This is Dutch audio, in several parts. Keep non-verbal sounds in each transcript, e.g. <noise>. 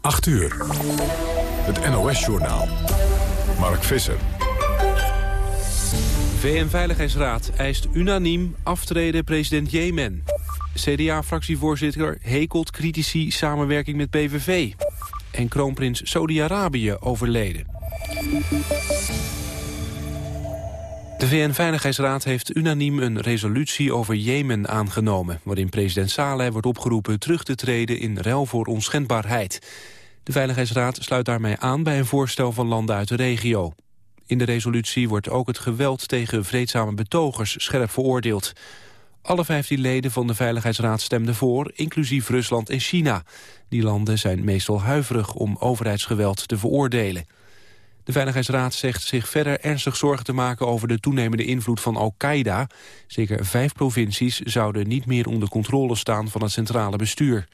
8 uur. Het NOS-journaal. Mark Visser. VN-veiligheidsraad eist unaniem aftreden president Jemen. CDA-fractievoorzitter hekelt critici samenwerking met PVV. En kroonprins Saudi-Arabië overleden. De VN-veiligheidsraad heeft unaniem een resolutie over Jemen aangenomen... waarin president Saleh wordt opgeroepen terug te treden in ruil voor onschendbaarheid. De Veiligheidsraad sluit daarmee aan bij een voorstel van landen uit de regio. In de resolutie wordt ook het geweld tegen vreedzame betogers scherp veroordeeld. Alle 15 leden van de Veiligheidsraad stemden voor, inclusief Rusland en China. Die landen zijn meestal huiverig om overheidsgeweld te veroordelen. De Veiligheidsraad zegt zich verder ernstig zorgen te maken over de toenemende invloed van Al-Qaeda. Zeker vijf provincies zouden niet meer onder controle staan van het centrale bestuur.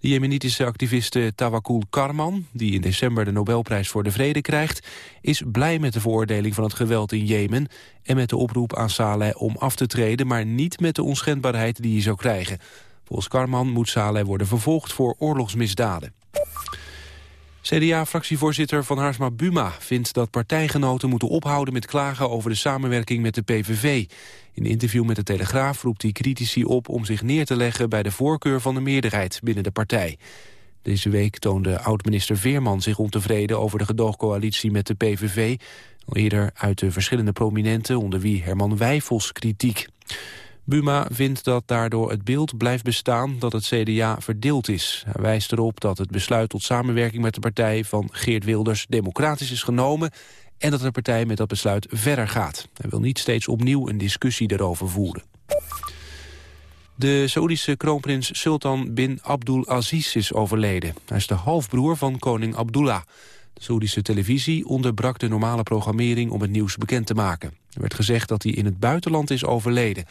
De jemenitische activiste Tawakkul Karman, die in december de Nobelprijs voor de Vrede krijgt, is blij met de veroordeling van het geweld in Jemen en met de oproep aan Saleh om af te treden, maar niet met de onschendbaarheid die hij zou krijgen. Volgens Karman moet Saleh worden vervolgd voor oorlogsmisdaden. CDA-fractievoorzitter Van Haarsma Buma vindt dat partijgenoten moeten ophouden met klagen over de samenwerking met de PVV. In een interview met de Telegraaf roept hij critici op om zich neer te leggen bij de voorkeur van de meerderheid binnen de partij. Deze week toonde oud-minister Veerman zich ontevreden over de gedoogcoalitie met de PVV. Al eerder uit de verschillende prominenten onder wie Herman Wijfels kritiek. Buma vindt dat daardoor het beeld blijft bestaan dat het CDA verdeeld is. Hij wijst erop dat het besluit tot samenwerking met de partij van Geert Wilders democratisch is genomen en dat de partij met dat besluit verder gaat. Hij wil niet steeds opnieuw een discussie erover voeren. De Saoedische kroonprins Sultan bin Abdul Aziz is overleden. Hij is de halfbroer van koning Abdullah. De Saoedische televisie onderbrak de normale programmering om het nieuws bekend te maken. Er werd gezegd dat hij in het buitenland is overleden.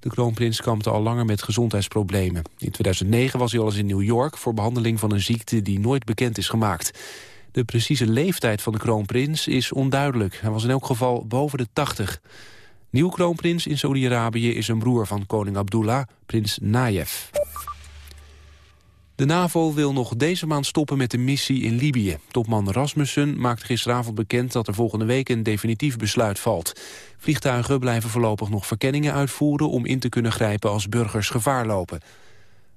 De kroonprins kampte al langer met gezondheidsproblemen. In 2009 was hij al eens in New York voor behandeling van een ziekte die nooit bekend is gemaakt. De precieze leeftijd van de kroonprins is onduidelijk. Hij was in elk geval boven de 80. Nieuw kroonprins in Saudi-Arabië is een broer van koning Abdullah, prins Nayef. De NAVO wil nog deze maand stoppen met de missie in Libië. Topman Rasmussen maakt gisteravond bekend dat er volgende week een definitief besluit valt. Vliegtuigen blijven voorlopig nog verkenningen uitvoeren om in te kunnen grijpen als burgers gevaar lopen.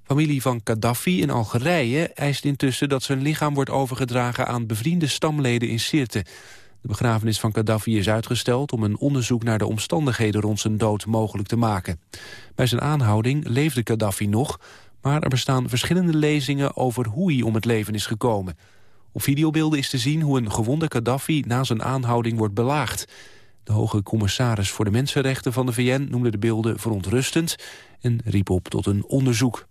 Familie van Gaddafi in Algerije eist intussen dat zijn lichaam wordt overgedragen aan bevriende stamleden in Sirte. De begrafenis van Gaddafi is uitgesteld om een onderzoek naar de omstandigheden rond zijn dood mogelijk te maken. Bij zijn aanhouding leefde Gaddafi nog, maar er bestaan verschillende lezingen over hoe hij om het leven is gekomen. Op videobeelden is te zien hoe een gewonde Gaddafi na zijn aanhouding wordt belaagd. De hoge commissaris voor de mensenrechten van de VN noemde de beelden verontrustend en riep op tot een onderzoek.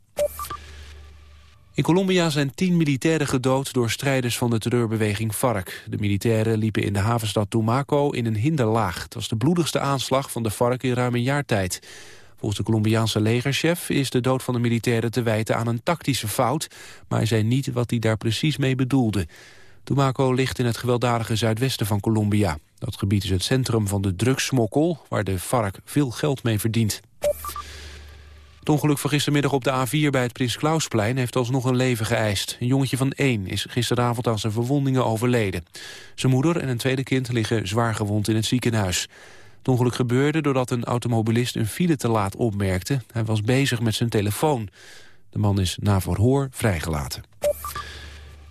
In Colombia zijn tien militairen gedood door strijders van de terreurbeweging FARC. De militairen liepen in de havenstad Tumaco in een hinderlaag. Het was de bloedigste aanslag van de FARC in ruim een jaar tijd. Volgens de Colombiaanse legerchef is de dood van de militairen te wijten aan een tactische fout, maar hij zei niet wat hij daar precies mee bedoelde. Tumaco ligt in het gewelddadige zuidwesten van Colombia. Dat gebied is het centrum van de drugssmokkel, waar de FARC veel geld mee verdient. Het ongeluk van gistermiddag op de A4 bij het Prins Klausplein heeft alsnog een leven geëist. Een jongetje van één is gisteravond aan zijn verwondingen overleden. Zijn moeder en een tweede kind liggen zwaar gewond in het ziekenhuis. Het ongeluk gebeurde doordat een automobilist een file te laat opmerkte. Hij was bezig met zijn telefoon. De man is na verhoor vrijgelaten.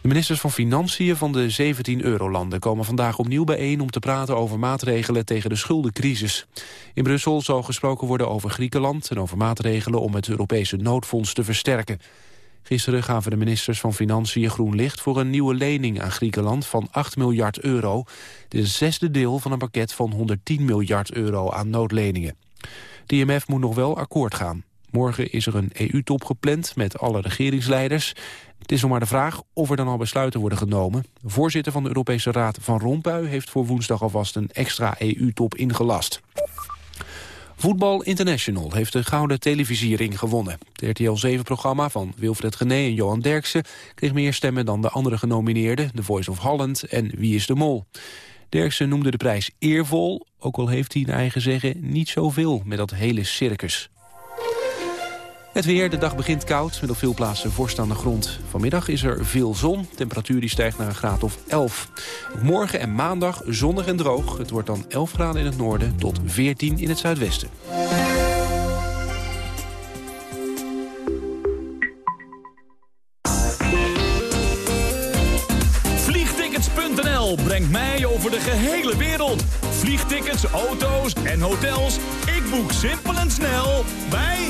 De ministers van Financiën van de 17 eurolanden komen vandaag opnieuw bijeen om te praten over maatregelen tegen de schuldencrisis. In Brussel zal gesproken worden over Griekenland en over maatregelen om het Europese noodfonds te versterken. Gisteren gaven de ministers van Financiën groen licht voor een nieuwe lening aan Griekenland van 8 miljard euro. Het zesde deel van een pakket van 110 miljard euro aan noodleningen. De IMF moet nog wel akkoord gaan. Morgen is er een EU-top gepland met alle regeringsleiders. Het is nog maar de vraag of er dan al besluiten worden genomen. De voorzitter van de Europese Raad Van Rompuy heeft voor woensdag alvast een extra EU-top ingelast. Voetbal International heeft de gouden televisiering gewonnen. Het RTL 7-programma van Wilfred Gené en Johan Derksen... kreeg meer stemmen dan de andere genomineerden... The Voice of Holland en Wie is de Mol. Derksen noemde de prijs eervol, ook al heeft hij in eigen zeggen... niet zoveel met dat hele circus. Het weer, de dag begint koud, met op veel plaatsen vorst aan de grond. Vanmiddag is er veel zon, temperatuur die stijgt naar een graad of 11. Morgen en maandag zonnig en droog. Het wordt dan 11 graden in het noorden tot 14 in het zuidwesten. Vliegtickets.nl brengt mij over de gehele wereld. Vliegtickets, auto's en hotels. Ik boek simpel en snel bij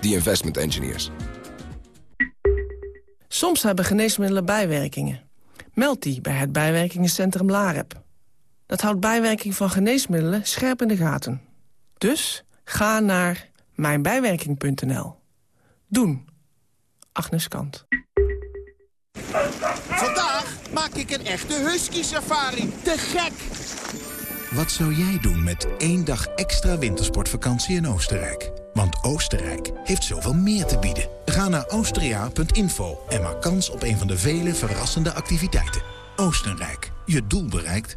the investment engineers. Soms hebben geneesmiddelen bijwerkingen. Meld die bij het bijwerkingencentrum LAREP. Dat houdt bijwerking van geneesmiddelen scherp in de gaten. Dus ga naar mijnbijwerking.nl. Doen. Agnes Kant. Vandaag maak ik een echte husky-safari. Te gek! Wat zou jij doen met één dag extra wintersportvakantie in Oostenrijk? Want Oostenrijk heeft zoveel meer te bieden. Ga naar austria.info en maak kans op een van de vele verrassende activiteiten. Oostenrijk, je doel bereikt.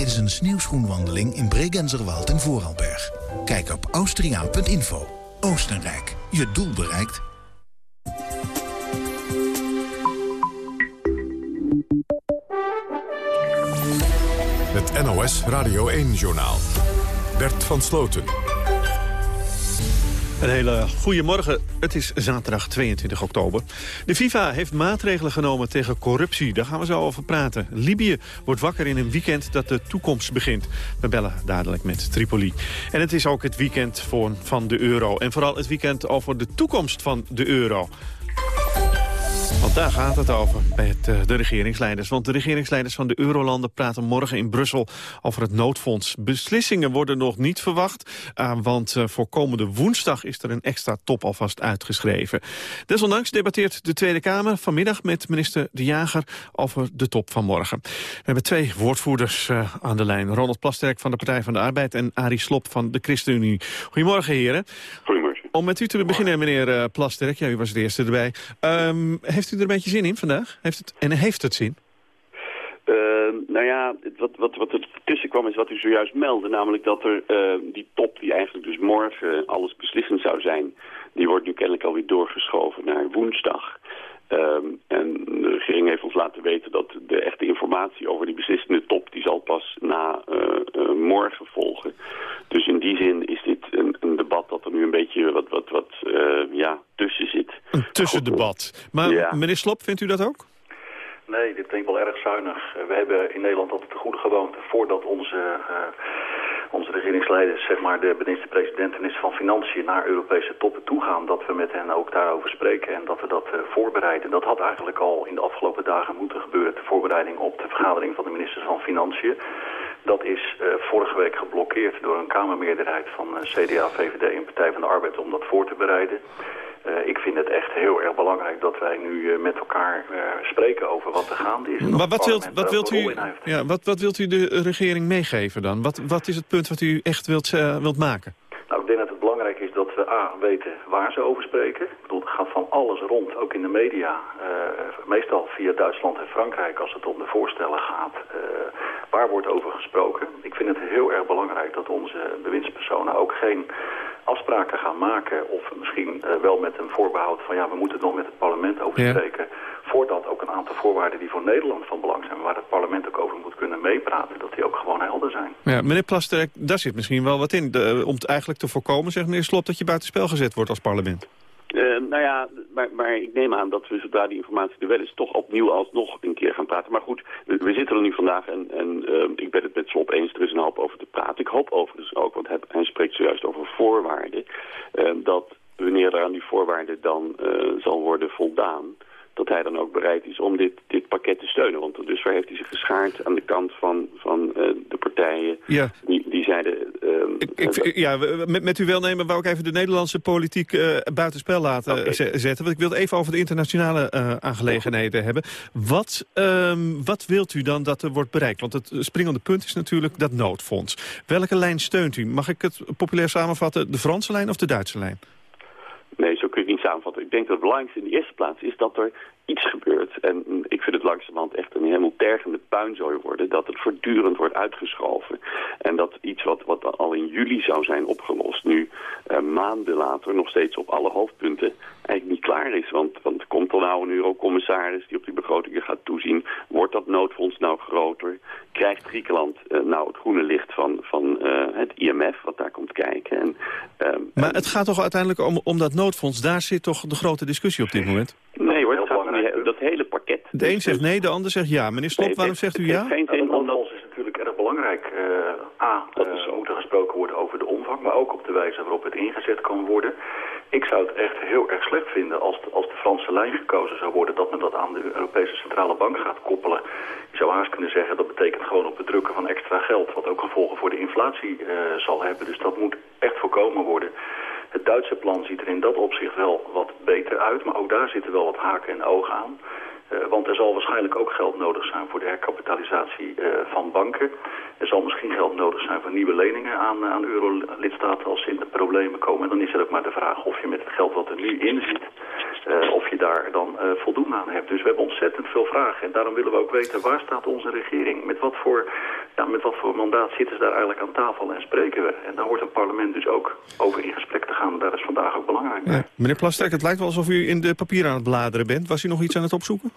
tijdens een sneeuwschoenwandeling in Bregenzerwald en Vooralberg. Kijk op austriaan.info. Oostenrijk, je doel bereikt. Het NOS Radio 1-journaal. Bert van Sloten. Een hele goede morgen. Het is zaterdag 22 oktober. De FIFA heeft maatregelen genomen tegen corruptie. Daar gaan we zo over praten. Libië wordt wakker in een weekend dat de toekomst begint. We bellen dadelijk met Tripoli. En het is ook het weekend voor, van de euro. En vooral het weekend over de toekomst van de euro. Want daar gaat het over bij het, uh, de regeringsleiders. Want de regeringsleiders van de Eurolanden praten morgen in Brussel over het noodfonds. Beslissingen worden nog niet verwacht, uh, want uh, voor komende woensdag is er een extra top alvast uitgeschreven. Desondanks debatteert de Tweede Kamer vanmiddag met minister De Jager over de top van morgen. We hebben twee woordvoerders aan de lijn. Ronald Plasterk van de Partij van de Arbeid en Arie Slop van de ChristenUnie. Goedemorgen heren. Goedemorgen. Om met u te beginnen, meneer uh, Plasterk. Ja, u was de eerste erbij. Um, heeft u er een beetje zin in vandaag? Heeft het, en heeft het zin? Uh, nou ja, wat, wat, wat er tussen kwam is wat u zojuist meldde. Namelijk dat er uh, die top, die eigenlijk dus morgen alles beslissend zou zijn... die wordt nu kennelijk alweer doorgeschoven naar woensdag. Um, en de regering heeft ons laten weten dat de echte informatie over die beslissende top... die zal pas na uh, uh, morgen volgen. Dus in die zin is dit een, een debat dat er nu een beetje wat, wat, wat uh, ja, tussen zit. Een tussendebat. Maar ja. meneer Slop, vindt u dat ook? Nee, dit klinkt wel erg zuinig. We hebben in Nederland altijd de goede gewoonte voordat onze, uh, onze regeringsleiders, zeg maar de minister-president en minister van Financiën naar Europese toppen toe gaan, dat we met hen ook daarover spreken en dat we dat uh, voorbereiden. Dat had eigenlijk al in de afgelopen dagen moeten gebeuren, de voorbereiding op de vergadering van de ministers van Financiën. Dat is uh, vorige week geblokkeerd door een Kamermeerderheid van uh, CDA, VVD en Partij van de Arbeid om dat voor te bereiden. Uh, ik vind het echt heel erg belangrijk dat wij nu met elkaar spreken over wat er gaande is. Maar wat wilt, wat, wilt u, ja, wat, wat wilt u de regering meegeven dan? Wat, wat is het punt wat u echt wilt, wilt maken? Nou, ik denk dat het A, weten waar ze over spreken. Ik bedoel, het gaat van alles rond, ook in de media. meestal via Duitsland en Frankrijk als het om de voorstellen gaat. waar wordt over gesproken? Ik vind het heel erg belangrijk dat onze bewindspersonen ook geen afspraken gaan maken... of misschien uh, wel met een voorbehoud van ja, we moeten nog met het parlement over spreken... Ja. voordat ook een aantal voorwaarden die voor Nederland van belang zijn... waar het parlement ook over moet kunnen meepraten, dat die ook gewoon helder zijn. Ja, meneer Plasterk, daar zit misschien wel wat in. De, om het eigenlijk te voorkomen, zegt meneer Slop, dat je buitenspel gezet wordt als parlement. Uh, nou ja, maar, maar, ik neem aan dat we zodra die informatie er wel is... toch opnieuw alsnog een keer gaan praten. Maar goed, we, zitten er nu vandaag en, en uh, ik ben het met Slop eens. Er is een hoop over te praten. Ik hoop overigens ook, want hij, spreekt zojuist over voorwaarden... Uh, dat wanneer er aan die voorwaarden dan zal worden voldaan dat hij dan ook bereid is om dit, dit pakket te steunen. Want dus waar heeft hij zich geschaard aan de kant van, van uh, de partijen ja. die, die zeiden... Uh, ik, ik, ja, met, met uw welnemen wou ik even de Nederlandse politiek uh, buitenspel laten okay. zetten. Want ik wil even over de internationale aangelegenheden hebben. Wat, um, wat wilt u dan dat er wordt bereikt? Want het springende punt is natuurlijk dat noodfonds. Welke lijn steunt u? Mag ik het populair samenvatten? De Franse lijn of de Duitse lijn? Nee, zo kun je het Ik denk dat het belangrijkste in de eerste plaats is dat er iets gebeurt. En ik vind het langzamerhand echt een helemaal tergende puinzooi worden... dat het voortdurend wordt uitgeschoven. En dat iets wat, wat al in juli zou zijn opgelost... nu uh, maanden later nog steeds op alle hoofdpunten eigenlijk niet klaar is. Want, want komt er nou een eurocommissaris die op die begrotingen gaat toezien? Wordt dat noodfonds nou groter? Krijgt Griekenland uh, nou het groene licht van, van uh, het IMF wat daar komt kijken? En, um, maar het gaat toch uiteindelijk om, om dat noodfonds? Daar zit toch de grote discussie op dit moment? Nee hoor, het gaat om die, dat hele pakket. De een zegt nee, de ander zegt ja. Meneer nee, waarom zegt u ja? Geen zin, omdat... Dat is natuurlijk erg belangrijk. Uh, A, uh, moet er gesproken worden over de omvang, maar ook op de wijze waarop het ingezet kan worden. Ik zou het echt heel erg slecht vinden als de, als de Franse lijn gekozen zou worden... dat men dat aan de Europese Centrale Bank gaat koppelen. Je zou haast kunnen zeggen dat betekent gewoon op het drukken van extra geld... wat ook gevolgen voor de inflatie uh, zal hebben. Dus dat moet echt voorkomen worden. Het Duitse plan ziet er in dat opzicht wel wat beter uit... maar ook daar zitten wel wat haken en ogen aan... Uh, want er zal waarschijnlijk ook geld nodig zijn voor de herkapitalisatie uh, van banken. Er zal misschien geld nodig zijn voor nieuwe leningen aan, aan euro-lidstaten als ze in de problemen komen. En dan is er ook maar de vraag of je met het geld wat er nu in zit, of je daar dan voldoende aan hebt. Dus we hebben ontzettend veel vragen. En daarom willen we ook weten, waar staat onze regering? Met wat voor, ja, met wat voor mandaat zitten ze daar eigenlijk aan tafel en spreken we? En daar hoort een parlement dus ook over in gesprek te gaan. Dat is vandaag ook belangrijk. Meneer Plasterk, het lijkt wel alsof u in de papieren aan het bladeren bent. Was u nog iets aan het opzoeken?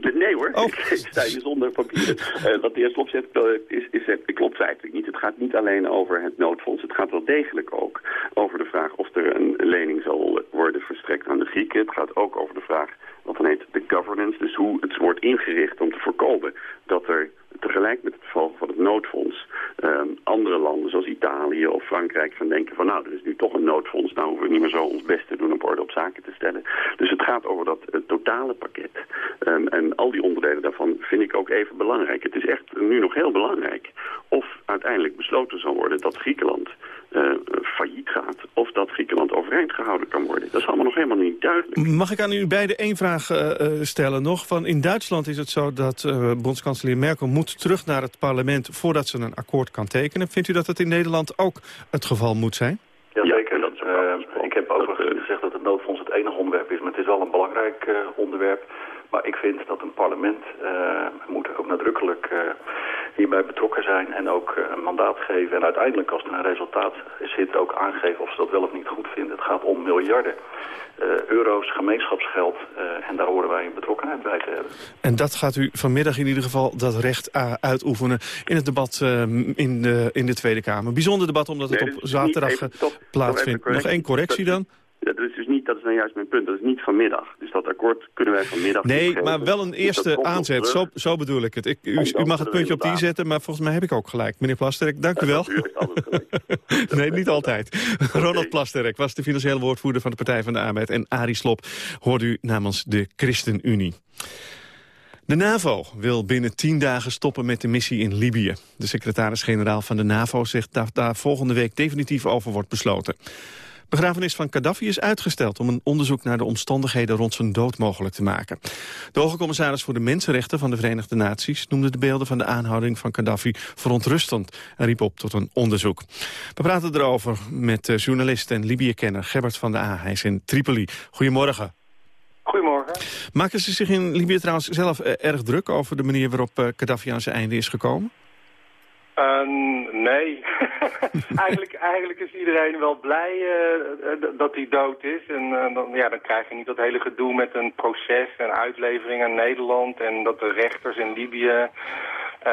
Nee hoor, oh. <laughs> ik sta hier zonder papieren. Uh, wat de eerste opzet is, is, is, klopt eigenlijk niet. Het gaat niet alleen over het noodfonds. Het gaat wel degelijk ook over de vraag of er een lening zal worden verstrekt aan de Grieken. Het gaat ook over de vraag wat dan heet de governance. Dus hoe het wordt ingericht om te voorkomen dat er tegelijk met het vervolgen van het noodfonds um, andere landen zoals Italië of Frankrijk gaan denken van nou, er is nu toch een noodfonds, nou hoeven we niet meer zo ons best te doen om orde op zaken te stellen. Dus het gaat over dat uh, totale pakket. Um, en al die onderdelen daarvan vind ik ook even belangrijk. Het is echt nu nog heel belangrijk of uiteindelijk besloten zal worden dat Griekenland uh, failliet gaat of dat Griekenland overeind gehouden kan worden. Dat is allemaal nog helemaal niet duidelijk. Mag ik aan u beide één vraag uh, stellen nog? Van in Duitsland is het zo dat uh, bondskanselier Merkel moet terug naar het parlement voordat ze een akkoord kan tekenen. Vindt u dat het in Nederland ook het geval moet zijn? Jazeker. Ja, dat ik heb overigens gezegd dat het noodfonds het enige onderwerp is, maar het is wel een belangrijk uh, onderwerp. Maar ik vind dat een parlement uh, moet ook nadrukkelijk uh, hierbij betrokken zijn en ook uh, een mandaat geven. En uiteindelijk als er een resultaat zit ook aangeven of ze dat wel of niet goed vinden. Het gaat om miljarden euro's, gemeenschapsgeld en daar horen wij een betrokkenheid bij te hebben. En dat gaat u vanmiddag in ieder geval dat recht uitoefenen in het debat in, de, in de Tweede Kamer. Bijzonder debat omdat het nee, op zaterdag even, toch, plaatsvindt. Nog één correctie dan? Ja, dat is dus dat is nou juist mijn punt. Dat is niet vanmiddag. Dus dat akkoord kunnen wij vanmiddag Nee, geven. maar wel een eerste dus aanzet. Zo, zo bedoel ik het. Ik, u, u mag het puntje op die zetten, maar volgens mij heb ik ook gelijk. Meneer Plasterk, dank u wel. <laughs> nee, niet altijd. Ronald Plasterk was de financiële woordvoerder van de Partij van de Arbeid. En Arie Slop hoort u namens de ChristenUnie. De NAVO wil binnen tien dagen stoppen met de missie in Libië. De secretaris-generaal van de NAVO zegt dat daar volgende week definitief over wordt besloten. Begrafenis van Gaddafi is uitgesteld om een onderzoek naar de omstandigheden rond zijn dood mogelijk te maken. De hoge commissaris voor de Mensenrechten van de Verenigde Naties noemde de beelden van de aanhouding van Gaddafi verontrustend en riep op tot een onderzoek. We praten erover met journalist en Libië-kenner Gerbert van de A. Hij is in Tripoli. Goedemorgen. Goedemorgen. Maken ze zich in Libië trouwens zelf erg druk over de manier waarop Gaddafi aan zijn einde is gekomen? Uh, nee. <laughs> eigenlijk, eigenlijk is iedereen wel blij uh, dat hij dood is. En uh, dan, ja, dan krijg je niet dat hele gedoe met een proces en uitlevering aan Nederland... en dat de rechters in Libië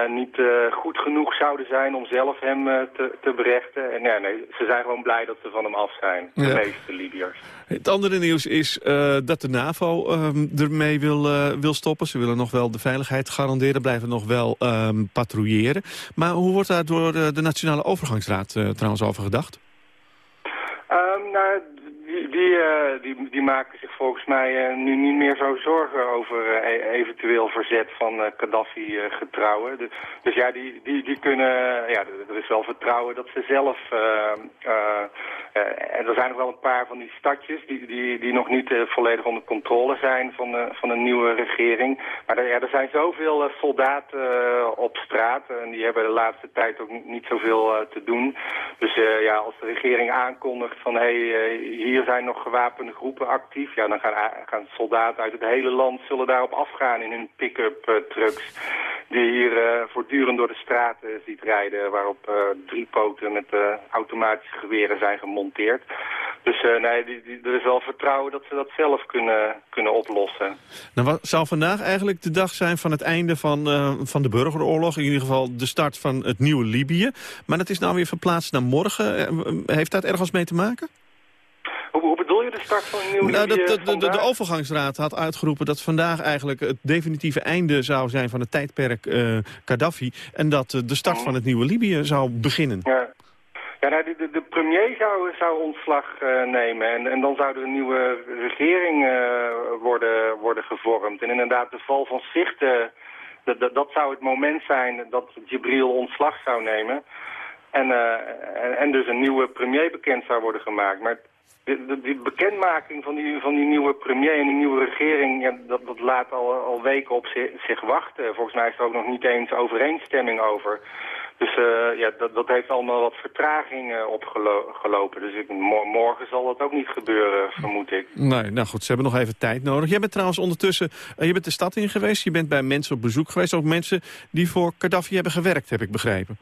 niet uh, goed genoeg zouden zijn om zelf hem uh, te, te berechten. En ja, nee, ze zijn gewoon blij dat ze van hem af zijn, de ja. meeste Libiërs. Het andere nieuws is dat de NAVO ehm, ermee wil, wil stoppen. Ze willen nog wel de veiligheid garanderen, blijven nog wel um, patrouilleren. Maar hoe wordt daar door de Nationale Overgangsraad trouwens over gedacht? Die, die, uh, die, die, maken zich volgens mij uh, nu niet meer zo zorgen over uh, eventueel verzet van Gaddafi-getrouwen. Dus, dus, ja, die, die, die kunnen, ja, er is wel vertrouwen dat ze zelf, en er zijn nog wel een paar van die stadjes die, die, die nog niet volledig onder controle zijn van, van een nieuwe regering. Maar er, ja, er zijn zoveel soldaten op straat en die hebben de laatste tijd ook niet zoveel te doen. Dus ja, als de regering aankondigt van hé, hey, hier zijn nog gewapende groepen actief. Ja, dan gaan, gaan soldaten uit het hele land zullen daarop afgaan in hun pick-up uh, trucks. Die hier uh, voortdurend door de straten ziet rijden. Waarop uh, drie poten met automatische geweren zijn gemonteerd. Dus nee, die, die, er is wel vertrouwen dat ze dat zelf kunnen, kunnen oplossen. Nou, wat vandaag eigenlijk de dag zijn van het einde van, van de burgeroorlog? In ieder geval de start van het nieuwe Libië. Maar dat is nou weer verplaatst naar morgen. Heeft dat ergens mee te maken? De start van een nieuw nou, de, de, de, de, overgangsraad had uitgeroepen dat vandaag eigenlijk het definitieve einde zou zijn van het tijdperk uh, Gaddafi. En dat uh, de start van het nieuwe Libië zou beginnen. Ja. Ja, nou, de, de, premier zou, zou ontslag uh, nemen en, en dan zou er een nieuwe regering worden, worden gevormd. En inderdaad, de val van Zichten, dat, dat, dat zou het moment zijn dat Jibril ontslag zou nemen. En, en, en dus een nieuwe premier bekend zou worden gemaakt. Maar de, die bekendmaking van die, van die nieuwe premier en die nieuwe regering, ja, dat, dat laat al, al weken op zich, zich wachten. Volgens mij is er ook nog niet eens overeenstemming over. Dus uh, ja, dat, dat heeft allemaal wat vertraging uh, opgelopen. Dus ik, morgen zal dat ook niet gebeuren, vermoed ik. Nee, nou goed, ze hebben nog even tijd nodig. Jij bent trouwens ondertussen, uh, je bent de stad in geweest. Je bent bij mensen op bezoek geweest. Ook mensen die voor Gaddafi hebben gewerkt, heb ik begrepen.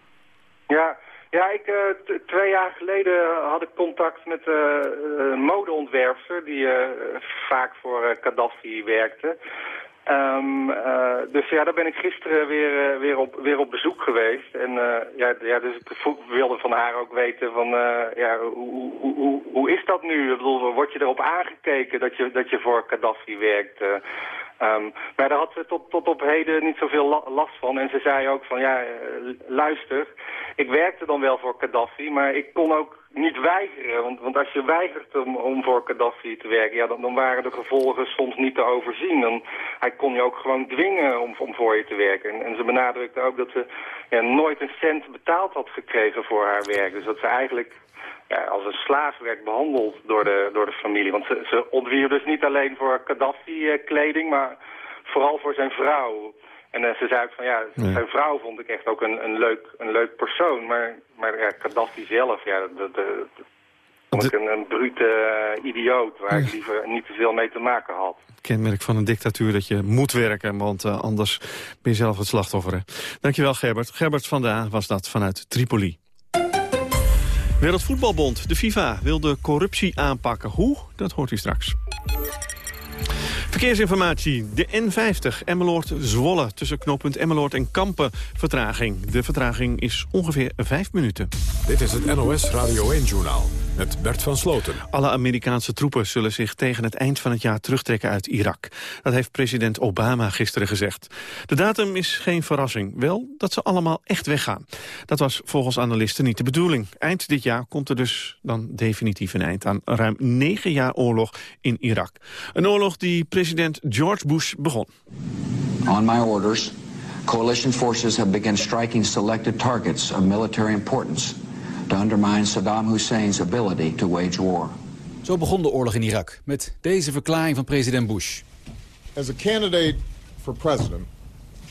Ja, ja, ik, uh, twee jaar geleden had ik contact met uh, een die vaak voor Gaddafi werkte. Um, dus ja, daar ben ik gisteren weer, weer, op, weer op bezoek geweest. En ja, ja, dus ik wilde van haar ook weten van, ja, hoe, hoe, hoe, hoe is dat nu? Ik bedoel, word je erop aangekeken dat je, dat je voor Gaddafi werkt? Um, maar daar had ze tot, tot op heden niet zoveel la last van. En ze zei ook van, ja, luister, ik werkte dan wel voor Gaddafi, maar ik kon ook niet weigeren. Want, want als je weigert om, om voor Gaddafi te werken, ja, dan, dan, waren de gevolgen soms niet te overzien. Dan, hij kon je ook gewoon dwingen om, om voor je te werken. En, en ze benadrukte ook dat ze ja, nooit een cent betaald had gekregen voor haar werk. Dus dat ze eigenlijk ja, als een slaaf werd behandeld door de, door de familie. Want ze, ze ontwierp dus niet alleen voor Gaddafi-kleding, maar vooral voor zijn vrouw. En uh, ze zei ook van ja, zijn vrouw vond ik echt ook een, een, leuk, een leuk persoon. Maar, maar ja, Gaddafi zelf, ja, dat, vond ik een, een brute uh, idioot waar ik liever niet te veel mee te maken had. Kenmerk van een dictatuur dat je moet werken, want uh, anders ben je zelf het slachtoffer. Hè? Dankjewel Gerbert. Gerbert van der was dat vanuit Tripoli. Wereldvoetbalbond, de FIFA, wil de corruptie aanpakken. Hoe? Dat hoort u straks. Verkeersinformatie. De N50 Emmeloord-Zwolle tussen knooppunt Emmeloord en Kampen. Vertraging. De vertraging is ongeveer vijf minuten. Dit is het NOS Radio 1-journaal met Bert van Sloten. Alle Amerikaanse troepen zullen zich tegen het eind van het jaar terugtrekken uit Irak. Dat heeft president Obama gisteren gezegd. De datum is geen verrassing. Wel dat ze allemaal echt weggaan. Dat was volgens analisten niet de bedoeling. Eind dit jaar komt er dus dan definitief een eind aan ruim negen jaar oorlog in Irak. Een oorlog die president George Bush begon. On my orders, coalition forces have begun striking selected targets of military importance to undermine Saddam Hussein's ability to wage war. Zo begon de oorlog in Irak met deze verklaring van president Bush. As a candidate for president,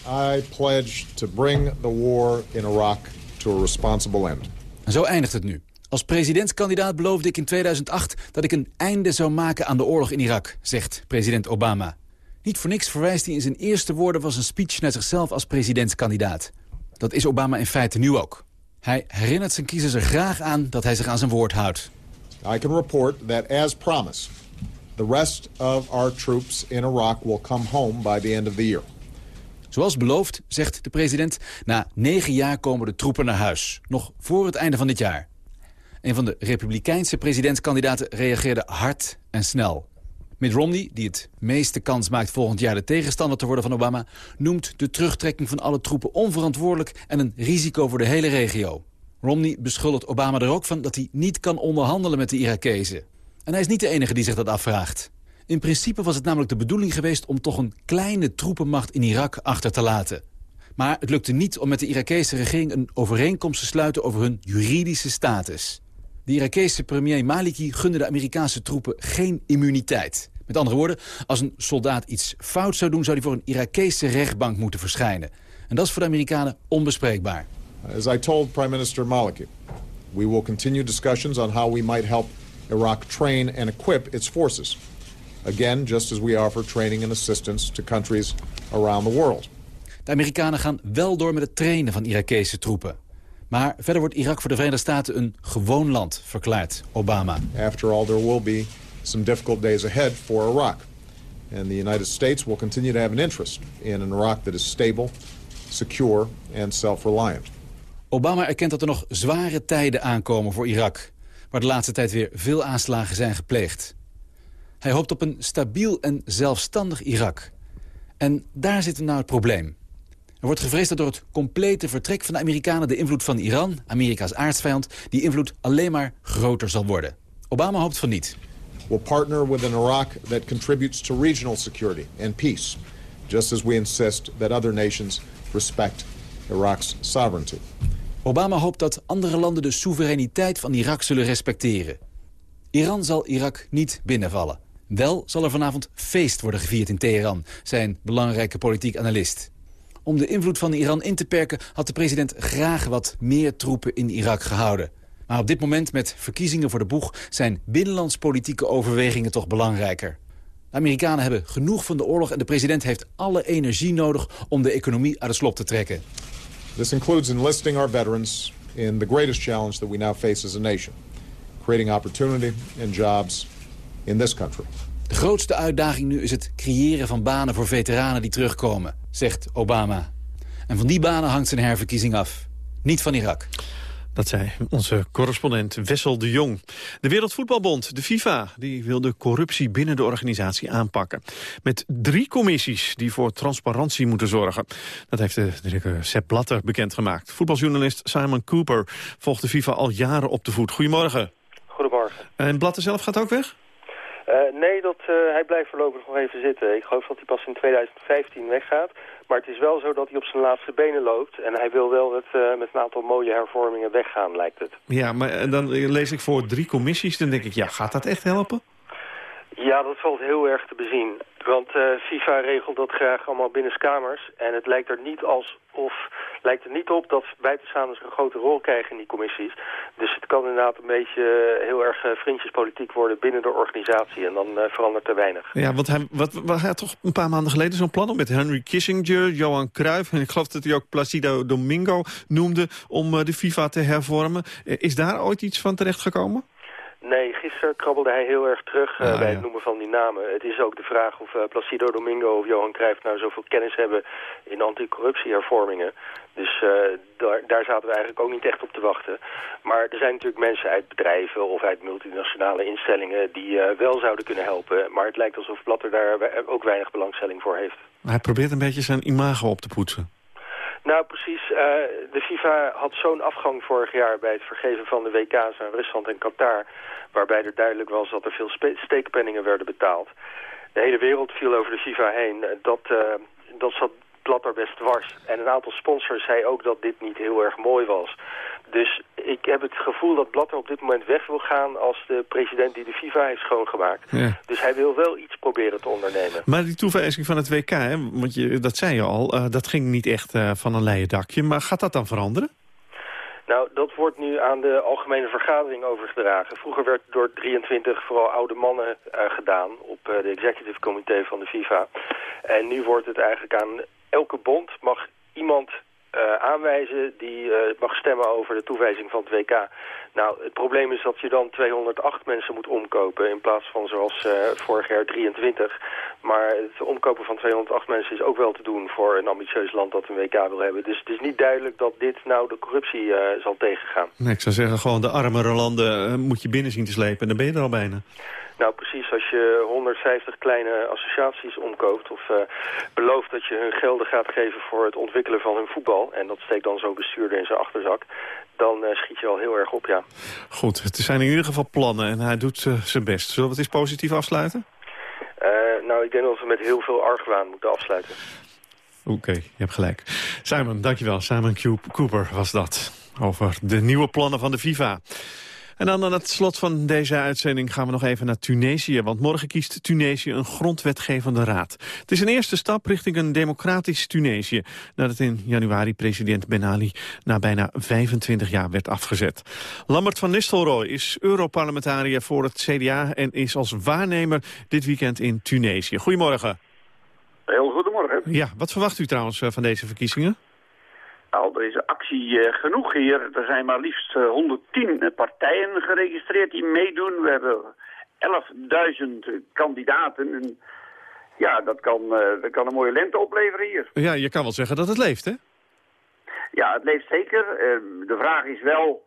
I pledge to bring the war in Iraq to a responsible end. En zo eindigt het nu. Als presidentskandidaat beloofde ik in 2008 dat ik een einde zou maken aan de oorlog in Irak, zegt president Obama. Niet voor niks verwijst hij in zijn eerste woorden van zijn speech naar zichzelf als presidentskandidaat. Dat is Obama in feite nu ook. Hij herinnert zijn kiezers er graag aan dat hij zich aan zijn woord houdt. I can report that as promised, the rest of our troops in Iraq will come home by the end of the year. Zoals beloofd, zegt de president, na negen jaar komen de troepen naar huis. Nog voor het einde van dit jaar. Een van de republikeinse presidentskandidaten reageerde hard en snel. Mitt Romney, die het meeste kans maakt volgend jaar de tegenstander te worden van Obama... noemt de terugtrekking van alle troepen onverantwoordelijk en een risico voor de hele regio. Romney beschuldigt Obama er ook van dat hij niet kan onderhandelen met de Irakezen. En hij is niet de enige die zich dat afvraagt. In principe was het namelijk de bedoeling geweest om toch een kleine troepenmacht in Irak achter te laten. Maar het lukte niet om met de Irakese regering een overeenkomst te sluiten over hun juridische status. De Irakese premier Maliki gunde de Amerikaanse troepen geen immuniteit. Met andere woorden, als een soldaat iets fout zou doen... zou hij voor een Irakese rechtbank moeten verschijnen. En dat is voor de Amerikanen onbespreekbaar. As I told Prime Minister Maliki, we will continue discussions on how we might help Iraq train and equip its forces. Again, just as we offer training and assistance to countries around the world. De Amerikanen gaan wel door met het trainen van Irakese troepen. Maar verder wordt Irak voor de Verenigde Staten een gewoon land, verklaart Obama. After all, there will be some difficult days ahead for Iraq. And the United States will continue to have an interest in an Iraq that is stable, secure and self-reliant. Obama erkent dat er nog zware tijden aankomen voor Irak... waar de laatste tijd weer veel aanslagen zijn gepleegd. Hij hoopt op een stabiel en zelfstandig Irak. En daar zit nou het probleem. Er wordt gevreesd dat door het complete vertrek van de Amerikanen... de invloed van Iran, Amerika's aardsvijand... die invloed alleen maar groter zal worden. Obama hoopt van niet. We'll partner with an Iraq that contributes to regional security and peace, just as we insist that other nations respect Iraq's sovereignty. Obama hoopt dat andere landen de soevereiniteit van Irak zullen respecteren. Iran zal Irak niet binnenvallen. Wel zal er vanavond feest worden gevierd in Teheran, zijn belangrijke politiek analist. Om de invloed van Iran in te perken had de president graag wat meer troepen in Irak gehouden. Maar op dit moment met verkiezingen voor de boeg zijn binnenlandspolitieke overwegingen toch belangrijker. De Amerikanen hebben genoeg van de oorlog en de president heeft alle energie nodig om de economie uit de slop te trekken. This includes enlisting our veterans in the greatest challenge that we now face as a nation. Creating opportunity and jobs in this country. De grootste uitdaging nu is het creëren van banen voor veteranen die terugkomen, zegt Obama. En van die banen hangt zijn herverkiezing af. Niet van Irak. Dat zei onze correspondent Wessel de Jong. De Wereldvoetbalbond, de FIFA, die wil de corruptie binnen de organisatie aanpakken. Met drie commissies die voor transparantie moeten zorgen. Dat heeft de directeur Sepp Blatter bekendgemaakt. Voetbaljournalist Simon Cooper volgt de FIFA al jaren op de voet. Goedemorgen. Goedemorgen. En Blatter zelf gaat ook weg? Uh, nee, dat, uh, hij blijft voorlopig nog even zitten. Ik geloof dat hij pas in 2015 weggaat. Maar het is wel zo dat hij op zijn laatste benen loopt. En hij wil wel met, uh, met een aantal mooie hervormingen weggaan, lijkt het. Ja, maar dan lees ik voor drie commissies. Dan denk ik, ja, gaat dat echt helpen? Ja, dat valt heel erg te bezien. Want FIFA regelt dat graag allemaal binnenskamers. En het lijkt er niet alsof lijkt er niet op dat buitenstaanders een grote rol krijgen in die commissies. Dus het kan inderdaad een beetje heel erg vriendjespolitiek worden binnen de organisatie. En dan verandert er weinig. Ja, want hij, wat, wat, hij had toch een paar maanden geleden zo'n plan om met Henry Kissinger, Johan Cruijff... en ik geloof dat hij ook Placido Domingo noemde om de FIFA te hervormen. Is daar ooit iets van terechtgekomen? Nee, gisteren krabbelde hij heel erg terug uh, ah, bij ja. het noemen van die namen. Het is ook de vraag of uh, Placido Domingo of Johan Cruijff nou zoveel kennis hebben in anticorruptiehervormingen. Dus uh, daar, daar zaten we eigenlijk ook niet echt op te wachten. Maar er zijn natuurlijk mensen uit bedrijven of uit multinationale instellingen die wel zouden kunnen helpen. Maar het lijkt alsof Blatter daar ook weinig belangstelling voor heeft. Hij probeert een beetje zijn imago op te poetsen. Nou, precies. Uh, de FIFA had zo'n afgang vorig jaar bij het vergeven van de WK's aan Rusland en Qatar... waarbij er duidelijk was dat er veel steekpenningen werden betaald. De hele wereld viel over de FIFA heen. Dat, uh, dat zat Blatter best dwars. En een aantal sponsors zei ook dat dit niet heel erg mooi was. Dus ik heb het gevoel dat Blatter op dit moment weg wil gaan als de president die de FIFA heeft schoongemaakt. Ja. Dus hij wil wel iets proberen te ondernemen. Maar die toewijzing van het WK, hè, want je, dat zei je al, uh, dat ging niet echt uh, van een leien dakje. Maar gaat dat dan veranderen? Nou, dat wordt nu aan de algemene vergadering overgedragen. Vroeger werd door 23 vooral oude mannen uh, gedaan op de executive committee van de FIFA. En nu wordt het eigenlijk aan elke bond mag iemand eh, aanwijzen die eh, mag stemmen over de toewijzing van het WK. Nou, het probleem is dat je dan 208 mensen moet omkopen in plaats van zoals uh, vorig jaar 23. Maar het omkopen van 208 mensen is ook wel te doen voor een ambitieus land dat een WK wil hebben. Dus het is niet duidelijk dat dit nou de corruptie zal tegengaan. Nee, ik zou zeggen, gewoon de armere landen moet je binnen zien te slepen en dan ben je er al bijna. Nou precies, als je 150 kleine associaties omkoopt of uh, belooft dat je hun gelden gaat geven voor het ontwikkelen van hun voetbal... en dat steekt dan zo'n bestuurder in zijn achterzak, dan uh, schiet je al heel erg op, ja. Goed, het zijn in ieder geval plannen en hij doet uh, zijn best. Zullen we het eens positief afsluiten? nou, ik denk dat we met heel veel argwaan moeten afsluiten. Oké, okay, je hebt gelijk. Simon, dankjewel. Simon Cooper was dat. Over de nieuwe plannen van de FIFA. En dan aan het slot van deze uitzending gaan we nog even naar Tunesië. Want morgen kiest Tunesië een grondwetgevende raad. Het is een eerste stap richting een democratisch Tunesië. Nadat in januari president Ben Ali na bijna 25 jaar werd afgezet. Lambert van Nistelrooy is Europarlementariër voor het CDA... en is als waarnemer dit weekend in Tunesië. Goedemorgen. Heel goedemorgen. Ja, wat verwacht u trouwens eh, van deze verkiezingen? Er is actie uh, genoeg hier. Er zijn maar liefst uh, 110 partijen geregistreerd die meedoen. We hebben 11.000 kandidaten. En ja, dat kan, dat kan een mooie lente opleveren hier. Ja, je kan wel zeggen dat het leeft, hè? Ja, het leeft zeker. de vraag is wel,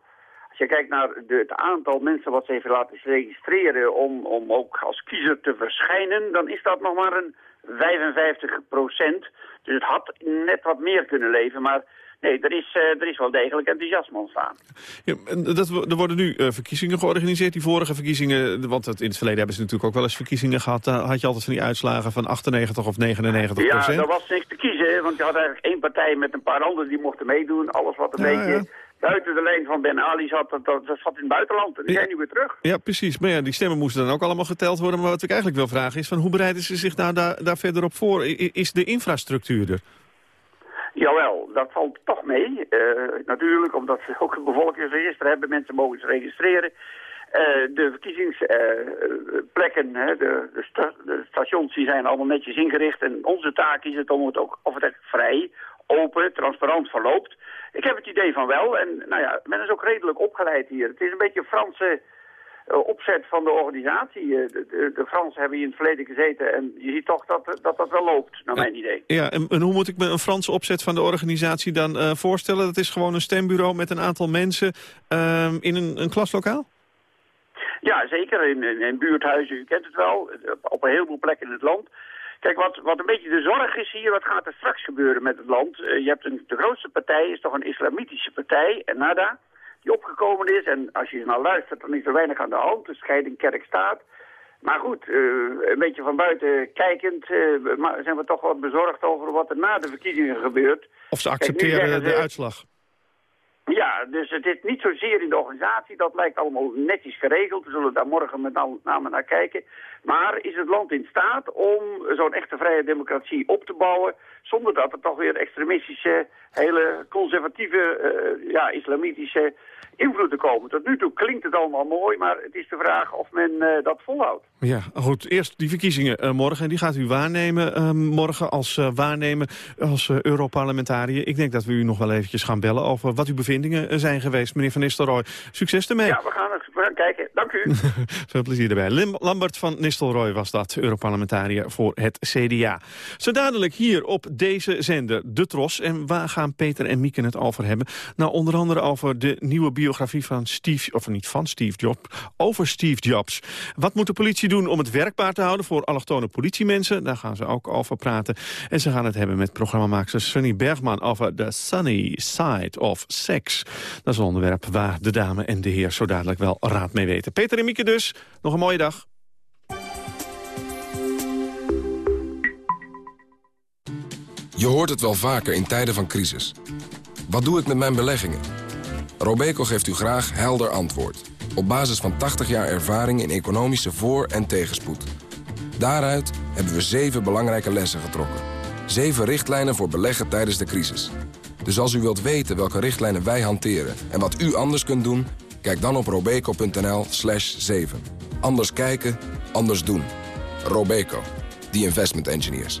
als je kijkt naar de, het aantal mensen wat ze heeft laten registreren om, om ook als kiezer te verschijnen, dan is dat nog maar een 55 procent. Dus het had net wat meer kunnen leven, maar nee, er is, uh, er is wel degelijk enthousiasme ontstaan. Ja, dat, er worden nu uh, verkiezingen georganiseerd. Die vorige verkiezingen, want het, in het verleden hebben ze natuurlijk ook wel eens verkiezingen gehad. Daar had je altijd van die uitslagen van 98 of 99% Ja, procent. er was niks te kiezen, want je had eigenlijk één partij met een paar anderen die mochten meedoen. Alles wat een ja, beetje... Ja buiten de lijn van Ben Ali zat, dat, dat, dat zat in het buitenland. En die ja. zijn nu weer terug. Ja, precies. Maar ja, die stemmen moesten dan ook allemaal geteld worden. Maar wat ik eigenlijk wil vragen is, van hoe bereiden ze zich nou daar, daar verder op voor? Is de infrastructuur er? Jawel, dat valt toch mee. Uh, natuurlijk, omdat ze ook een bevolkingsregister hebben. Mensen mogen ze registreren. Uh, de verkiezingsplekken, de, de, de, stations, die zijn allemaal netjes ingericht. En onze taak is het om het ook of het echt vrij, open, transparant verloopt. Ik heb het idee van wel. En nou ja, men is ook redelijk opgeleid hier. Het is een beetje Franse opzet van de organisatie. Uh, de, de, de, Fransen hebben hier in het verleden gezeten en je ziet toch dat dat, dat wel loopt, naar mijn idee. Ja, en, en, hoe moet ik me een Franse opzet van de organisatie dan uh, voorstellen? Dat is gewoon een stembureau met een aantal mensen in een, een klaslokaal? Ja, zeker. In, in, in buurthuizen, u kent het wel, op een heleboel plekken in het land. Kijk, wat, wat een beetje de zorg is hier, wat gaat er straks gebeuren met het land? Uh, je hebt een, de grootste partij, is toch een islamitische partij, en nada, die opgekomen is. En als je naar luistert, dan is er weinig aan de hand. De scheiding kerk-staat. Maar goed, uh, een beetje van buiten kijkend uh, zijn we toch wat bezorgd over wat er na de verkiezingen gebeurt. Of ze accepteren Kijk, de ze, uitslag. Ja, dus het is niet zozeer in de organisatie. Dat lijkt allemaal netjes geregeld. We zullen daar morgen met name naar kijken. Maar is het land in staat om zo'n echte vrije democratie op te bouwen... zonder dat er toch weer extremistische, hele conservatieve, uh, ja, islamitische invloeden komen. Tot nu toe klinkt het allemaal mooi, maar het is de vraag of men uh, dat volhoudt. Ja, goed. Eerst die verkiezingen uh, morgen. En die gaat u waarnemen uh, morgen als waarnemer, als Europarlementariër. Ik denk dat we u nog wel eventjes gaan bellen over wat uw bevindingen zijn geweest, meneer Van Nistelrooy. Succes ermee. Ja, we gaan, gaan kijken. Dank u. <laughs> Veel plezier erbij. Lambert van Nistelrooy was dat, Europarlementariër voor het CDA. Zo dadelijk hier op deze zender, De Tros. En waar gaan Peter en Mieke het over hebben? Nou, onder andere over de nieuwe biografie van Steve, of niet van Steve Jobs, over Steve Jobs. Wat moet de politie doen om het werkbaar te houden voor allochtone politiemensen? Daar gaan ze ook over praten. En ze gaan het hebben met programmamaker Sunny Bergman over The Sunny Side of Sex. Dat is een onderwerp waar de dame en de heer zo dadelijk wel mee weten. Peter en Mieke dus, nog een mooie dag. Je hoort het wel vaker in tijden van crisis. Wat doe ik met mijn beleggingen? Robeco geeft u graag helder antwoord. Op basis van 80 jaar ervaring in economische voor- en tegenspoed. Daaruit hebben we zeven belangrijke lessen getrokken. Zeven richtlijnen voor beleggen tijdens de crisis. Dus als u wilt weten welke richtlijnen wij hanteren en wat u anders kunt doen... kijk dan op robeco.nl slash 7. Anders kijken, anders doen. Robeco, the investment engineers.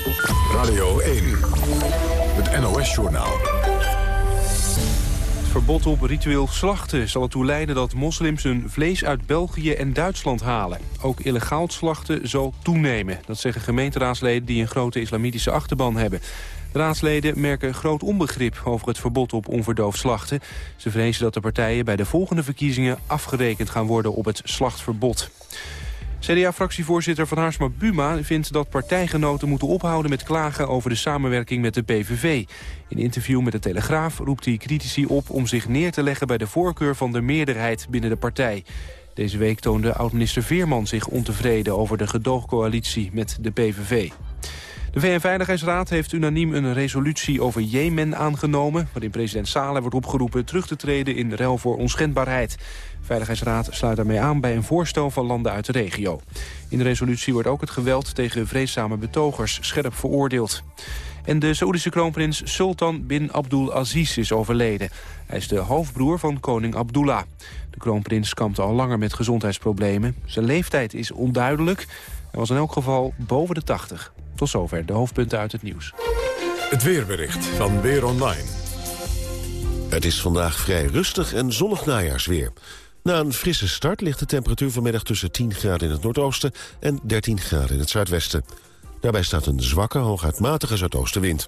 Radio 1. Het NOS-journaal. Het verbod op ritueel slachten zal ertoe leiden dat moslims hun vlees uit België en Duitsland halen. Ook illegaal slachten zal toenemen. Dat zeggen gemeenteraadsleden die een grote islamitische achterban hebben. De raadsleden merken groot onbegrip over het verbod op onverdoofd slachten. Ze vrezen dat de partijen bij de volgende verkiezingen afgerekend gaan worden op het slachtverbod. CDA-fractievoorzitter Van Haarsma Buma vindt dat partijgenoten moeten ophouden met klagen over de samenwerking met de PVV. In een interview met de Telegraaf roept hij critici op om zich neer te leggen bij de voorkeur van de meerderheid binnen de partij. Deze week toonde oud-minister Veerman zich ontevreden over de gedoogcoalitie met de PVV. De VN-veiligheidsraad heeft unaniem een resolutie over Jemen aangenomen... waarin president Saleh wordt opgeroepen terug te treden in ruil voor onschendbaarheid. De Veiligheidsraad sluit daarmee aan bij een voorstel van landen uit de regio. In de resolutie wordt ook het geweld tegen vreedzame betogers scherp veroordeeld. En de Saoedische kroonprins Sultan bin Abdul Aziz is overleden. Hij is de hoofdbroer van koning Abdullah. De kroonprins kampte al langer met gezondheidsproblemen. Zijn leeftijd is onduidelijk. Hij was in elk geval boven de 80. Tot zover de hoofdpunten uit het nieuws. Het weerbericht van Weer Online. Het is vandaag vrij rustig en zonnig najaarsweer. Na een frisse start ligt de temperatuur vanmiddag tussen 10 graden in het noordoosten... en 13 graden in het zuidwesten. Daarbij staat een zwakke, hooguit matige zuidoostenwind.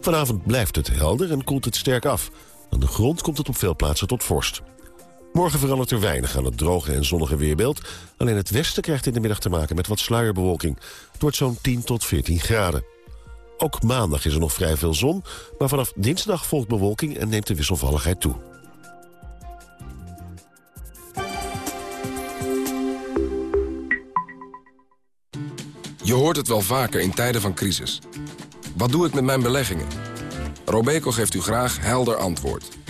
Vanavond blijft het helder en koelt het sterk af. Aan de grond komt het op veel plaatsen tot vorst. Morgen verandert er weinig aan het droge en zonnige weerbeeld. Alleen het westen krijgt in de middag te maken met wat sluierbewolking. Het wordt zo'n 10 tot 14 graden. Ook maandag is er nog vrij veel zon, maar vanaf dinsdag volgt bewolking en neemt de wisselvalligheid toe. Je hoort het wel vaker in tijden van crisis. Wat doe ik met mijn beleggingen? Robeco geeft u graag helder antwoord.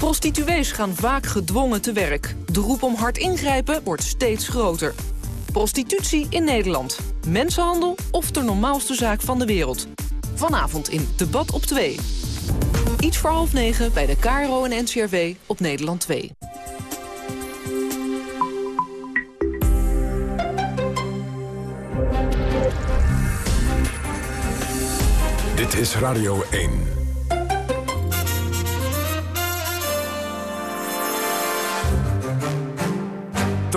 Prostituees gaan vaak gedwongen te werk. De roep om hard ingrijpen wordt steeds groter. Prostitutie in Nederland. Mensenhandel of de normaalste zaak van de wereld. Vanavond in Debat op 2. Iets voor half negen bij de KRO en NCRV op Nederland 2. Dit is Radio 1.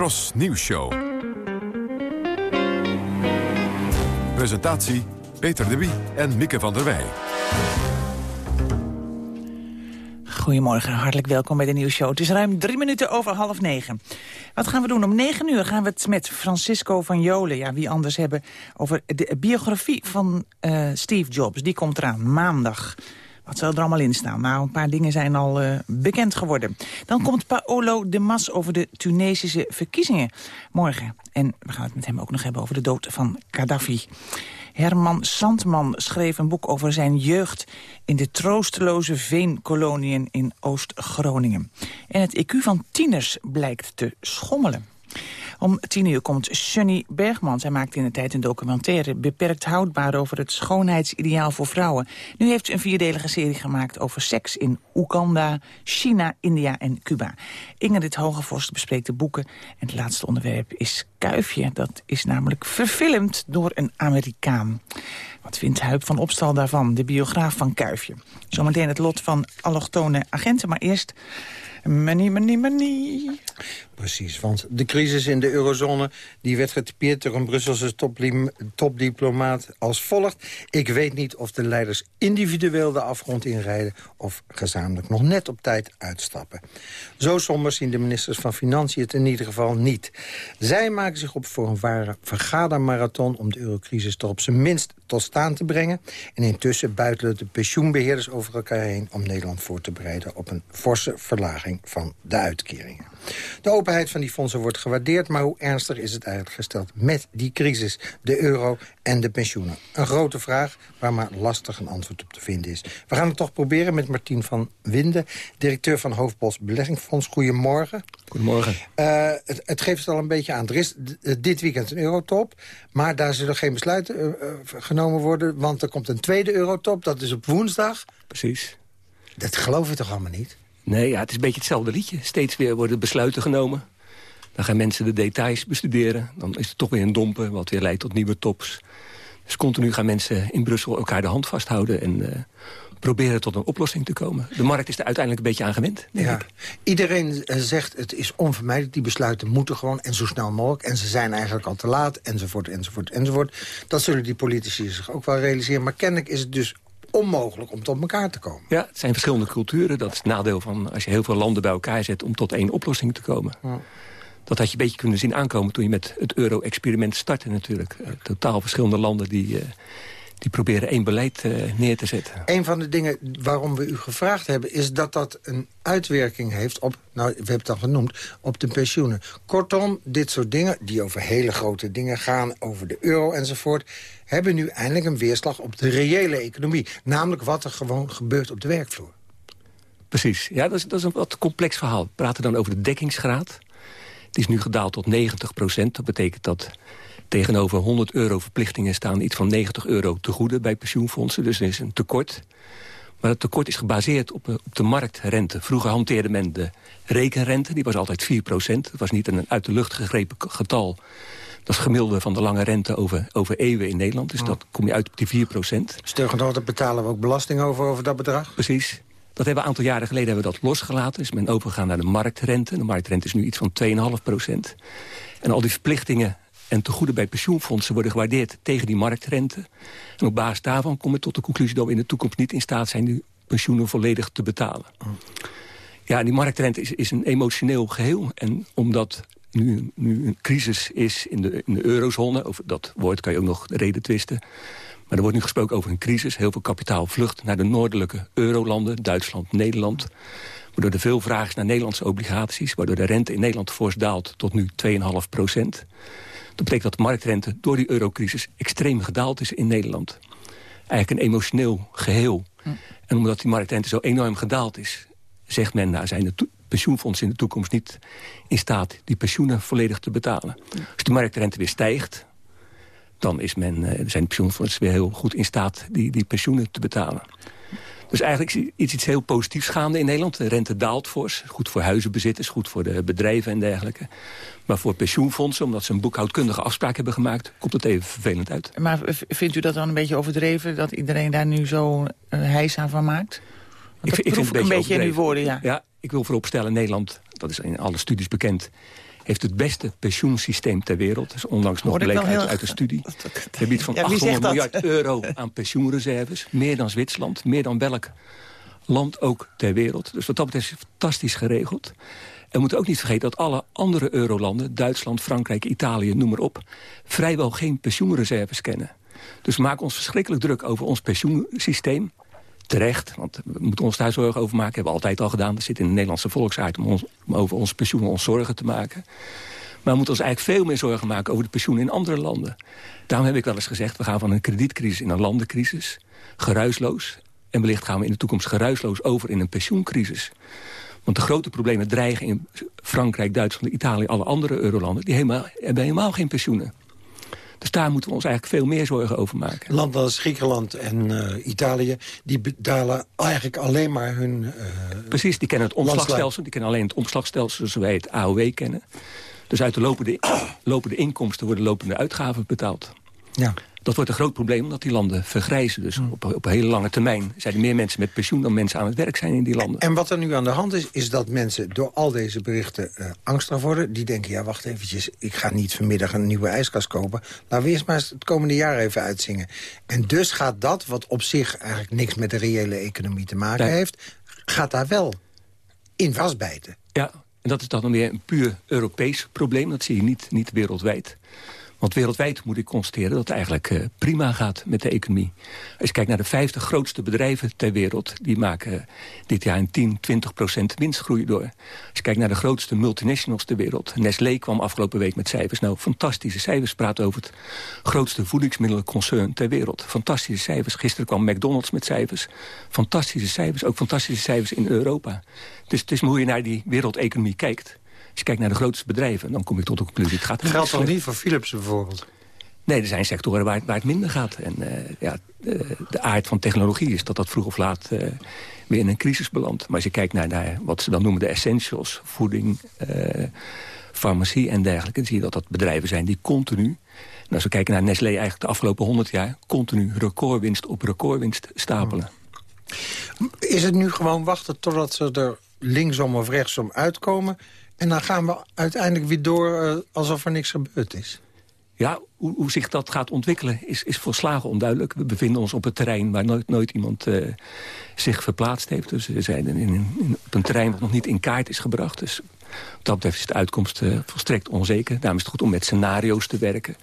Tros Nieuws Show. Presentatie Peter de Wie en Mieke van der Wij. Goedemorgen, hartelijk welkom bij de nieuwsshow. Het is ruim drie minuten over half negen. Wat gaan we doen? Om negen uur gaan we het met Francisco van Jolen, ja, wie anders hebben... over de biografie van uh, Steve Jobs. Die komt eraan, maandag. Wat zal er allemaal in staan? Nou, een paar dingen zijn al uh, bekend geworden. Dan komt Paolo de Mas over de Tunesische verkiezingen morgen. En we gaan het met hem ook nog hebben over de dood van Gaddafi. Herman Sandman schreef een boek over zijn jeugd... in de troosteloze veenkoloniën in Oost-Groningen. En het IQ van tieners blijkt te schommelen. Om tien uur komt Sunny Bergman. Zij maakte in de tijd een documentaire beperkt houdbaar over het schoonheidsideaal voor vrouwen. Nu heeft ze een vierdelige serie gemaakt over seks in Oeganda, China, India en Cuba. Ingrid Hogevorst bespreekt de boeken. En het laatste onderwerp is Kuifje. Dat is namelijk verfilmd door een Amerikaan. Wat vindt Huip van Opstal daarvan, de biograaf van Kuifje? Zometeen het lot van allochtone agenten, maar eerst... Money, money, money. Precies, want de crisis in de eurozone... die werd getypeerd door een Brusselse topdiplomaat als volgt. Ik weet niet of de leiders individueel de afgrond inrijden... of gezamenlijk nog net op tijd uitstappen. Zo somber zien de ministers van Financiën het in ieder geval niet. Zij maken zich op voor een ware vergadermarathon... om de eurocrisis toch op zijn minst tot staan te brengen. En intussen buitelen de pensioenbeheerders over elkaar heen... om Nederland voor te bereiden op een forse verlaging van de uitkeringen. De openheid van die fondsen wordt gewaardeerd... maar hoe ernstig is het eigenlijk gesteld met die crisis, de euro en de pensioenen? Een grote vraag waar maar lastig een antwoord op te vinden is. We gaan het toch proberen met Martien van Winden... directeur van Hoofdbos Beleggingsfonds. Goedemorgen. Goedemorgen. Uh, het, het, geeft het al een beetje aan. Er is dit weekend een eurotop, maar daar zullen geen besluiten uh, genomen worden... want er komt een tweede eurotop, dat is op woensdag. Precies. Dat geloof je toch allemaal niet? Nee, ja, het is een beetje hetzelfde liedje. Steeds weer worden besluiten genomen. Dan gaan mensen de details bestuderen. Dan is er toch weer een dompen, wat weer leidt tot nieuwe tops. Dus continu gaan mensen in Brussel elkaar de hand vasthouden... en uh, proberen tot een oplossing te komen. De markt is er uiteindelijk een beetje aan gewend, denk ja. ik. Iedereen zegt het is onvermijdelijk. Die besluiten moeten gewoon en zo snel mogelijk. En ze zijn eigenlijk al te laat, enzovoort, enzovoort, enzovoort. Dat zullen die politici zich ook wel realiseren. Maar kennelijk is het dus onmogelijk om tot elkaar te komen. Ja, het zijn verschillende culturen. Dat is het nadeel van als je heel veel landen bij elkaar zet... om tot één oplossing te komen. Ja. Dat had je een beetje kunnen zien aankomen toen je met het euro-experiment startte natuurlijk. Uh, totaal verschillende landen die, uh, die proberen één beleid uh, neer te zetten. Een van de dingen waarom we u gevraagd hebben... is dat dat een uitwerking heeft op, nou, we hebben het al genoemd, op de pensioenen. Kortom, dit soort dingen, die over hele grote dingen gaan... over de euro enzovoort hebben nu eindelijk een weerslag op de reële economie. Namelijk wat er gewoon gebeurt op de werkvloer. Precies. Ja, dat is, dat is een wat complex verhaal. We praten dan over de dekkingsgraad. Die is nu gedaald tot 90 procent. Dat betekent dat tegenover 100 euro verplichtingen staan... iets van 90 euro te goede bij pensioenfondsen. Dus er is een tekort. Maar het tekort is gebaseerd op, op de marktrente. Vroeger hanteerde men de rekenrente. Die was altijd 4 procent. Dat was niet een uit de lucht gegrepen getal... Dat is gemiddelde van de lange rente over, over eeuwen in Nederland. Dus dat kom je uit op die 4 procent. Sterker betalen we ook belasting over, over dat bedrag? Precies. Dat hebben we een aantal jaren geleden hebben we dat losgelaten. Is men overgegaan naar de marktrente. De marktrente is nu iets van 2,5 procent. En al die verplichtingen en tegoeden bij pensioenfondsen worden gewaardeerd tegen die marktrente. En op basis daarvan komen we tot de conclusie dat we in de toekomst niet in staat zijn die pensioenen volledig te betalen. Ja, die marktrente is, is een emotioneel geheel. En omdat nu, nu een crisis is in de, in de eurozone. Over dat woord kan je ook nog reden twisten. Maar er wordt nu gesproken over een crisis. Heel veel kapitaal vlucht naar de noordelijke eurolanden. Duitsland, Nederland. Waardoor er veel vraag is naar Nederlandse obligaties. Waardoor de rente in Nederland fors daalt tot nu 2,5 procent. Dat betekent dat de marktrente door die eurocrisis extreem gedaald is in Nederland. Eigenlijk een emotioneel geheel. En omdat die marktrente zo enorm gedaald is... zegt men, nou zijn de pensioenfondsen in de toekomst niet in staat... die pensioenen volledig te betalen. Als de marktrente weer stijgt... dan is men, zijn de pensioenfondsen weer heel goed in staat die, die pensioenen te betalen. Dus eigenlijk is iets, iets heel positiefs gaande in Nederland. De rente daalt fors. Goed voor huizenbezitters, goed voor de bedrijven en dergelijke. Maar voor pensioenfondsen, omdat ze een boekhoudkundige afspraak hebben gemaakt... komt het even vervelend uit. Maar vindt u dat dan een beetje overdreven... dat iedereen daar nu zo uh, heisa van maakt? Ik, ik, vind het een beetje in uw woorden, ja. Ja, ik wil vooropstellen, Nederland, dat is in alle studies bekend heeft het beste pensioensysteem ter wereld. Dat is onlangs nog bleek uit, uit, een studie. <laughs> Het gebied van ja, 800 miljard euro aan pensioenreserves. Meer dan Zwitserland, meer dan welk land ook ter wereld. Dus wat dat betreft is het fantastisch geregeld. En we moeten ook niet vergeten dat alle andere eurolanden... Duitsland, Frankrijk, Italië, noem maar op... vrijwel geen pensioenreserves kennen. Dus maken ons verschrikkelijk druk over ons pensioensysteem terecht, want we moeten ons daar zorgen over maken. hebben we altijd al gedaan. Dat zit in de Nederlandse volksaard om, ons, om over ons pensioen ons zorgen te maken. Maar we moeten ons eigenlijk veel meer zorgen maken over de pensioenen in andere landen. Daarom heb ik wel eens gezegd, we gaan van een kredietcrisis in een landencrisis. Geruisloos. En wellicht gaan we in de toekomst geruisloos over in een pensioencrisis. Want de grote problemen dreigen in Frankrijk, Duitsland, Italië... alle andere eurolanden, die helemaal, hebben helemaal geen pensioenen. Dus daar moeten we ons eigenlijk veel meer zorgen over maken. Landen als Griekenland en uh, Italië... die betalen eigenlijk alleen maar hun... Uh, Precies, die kennen het omslagstelsel. Die kennen alleen het omslagstelsel zoals wij het AOW kennen. Dus uit de lopende, lopende inkomsten worden lopende uitgaven betaald. Ja. Dat wordt een groot probleem omdat die landen vergrijzen. Dus op, op een hele lange termijn zijn er meer mensen met pensioen... dan mensen aan het werk zijn in die landen. En wat er nu aan de hand is, is dat mensen door al deze berichten uh, angstig worden. Die denken, ja, wacht eventjes, ik ga niet vanmiddag een nieuwe ijskast kopen. Laten we eerst maar het komende jaar even uitzingen. En dus gaat dat, wat op zich eigenlijk niks met de reële economie te maken heeft... gaat daar wel in vastbijten. Ja, en dat is dan weer een puur Europees probleem. Dat zie je niet, niet wereldwijd. Want wereldwijd moet ik constateren dat het eigenlijk uh, prima gaat met de economie. Als je kijkt naar de 50 grootste bedrijven ter wereld... die maken dit jaar een 10, 20 procent winstgroei door. Als je kijkt naar de grootste multinationals ter wereld... Nestlé kwam afgelopen week met cijfers. Nou, fantastische cijfers. Praat over het grootste voedingsmiddelenconcern ter wereld. Fantastische cijfers. Gisteren kwam McDonald's met cijfers. Fantastische cijfers. Ook fantastische cijfers in Europa. Dus het is hoe je naar die wereldeconomie kijkt. Als je kijkt naar de grootste bedrijven, dan kom ik tot de conclusie... het gaat Geldt toch niet voor Philips bijvoorbeeld? Nee, er zijn sectoren waar het, waar het minder gaat. En uh, ja, de, de, aard van technologie is dat dat vroeg of laat uh, weer in een crisis belandt. Maar als je kijkt naar, naar wat ze dan noemen de essentials... voeding, uh, farmacie en dergelijke... dan zie je dat dat bedrijven zijn die continu... En als we kijken naar Nestlé eigenlijk de afgelopen 100 jaar... continu recordwinst op recordwinst stapelen. Is het nu gewoon wachten totdat ze er linksom of rechtsom uitkomen... En dan gaan we uiteindelijk weer door uh, alsof er niks gebeurd is. Ja, hoe, hoe, zich dat gaat ontwikkelen is, is volslagen onduidelijk. We bevinden ons op een terrein waar nooit, nooit iemand uh, zich verplaatst heeft. Dus we zijn in, in, op een terrein wat nog niet in kaart is gebracht. Dus wat dat betreft is de uitkomst uh, volstrekt onzeker. Daarom is het goed om met scenario's te werken.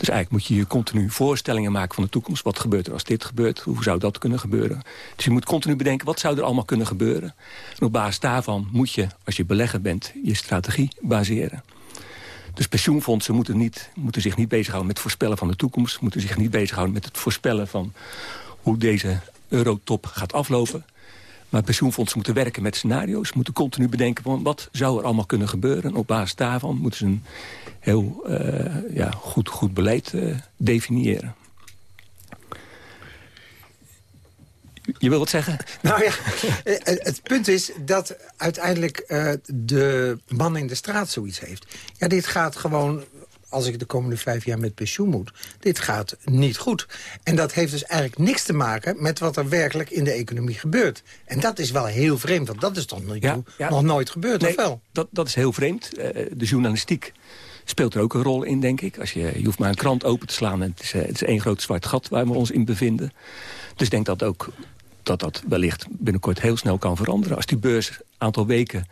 Dus eigenlijk moet je je continu voorstellingen maken van de toekomst. Wat gebeurt er als dit gebeurt? Hoe zou dat kunnen gebeuren? Dus je moet continu bedenken, wat zou er allemaal kunnen gebeuren? En op basis daarvan moet je, als je belegger bent, je strategie baseren. Dus pensioenfondsen moeten, niet, moeten zich niet bezighouden met het voorspellen van de toekomst. Moeten zich niet bezighouden met het voorspellen van hoe deze eurotop gaat aflopen. Maar pensioenfondsen moeten werken met scenario's. Moeten continu bedenken van wat zou er allemaal kunnen gebeuren. En op basis daarvan moeten ze een heel uh, ja, goed, goed beleid uh, definiëren. Je wil wat zeggen? Nou ja, het punt is dat uiteindelijk de man in de straat zoiets heeft. Ja, dit gaat gewoon als ik de komende vijf jaar met pensioen moet. Dit gaat niet goed. En dat heeft dus eigenlijk niks te maken met wat er werkelijk in de economie gebeurt. En dat is wel heel vreemd, want dat is toch nog, ja, ja. nog nooit gebeurd, nee, of wel? Dat, dat is heel vreemd. Uh, de journalistiek speelt er ook een rol in, denk ik. Als je, je hoeft maar een krant open te slaan en het is, uh, het is één groot zwart gat waar we ons in bevinden. Dus ik denk dat ook dat dat wellicht binnenkort heel snel kan veranderen. Als die beurs een aantal weken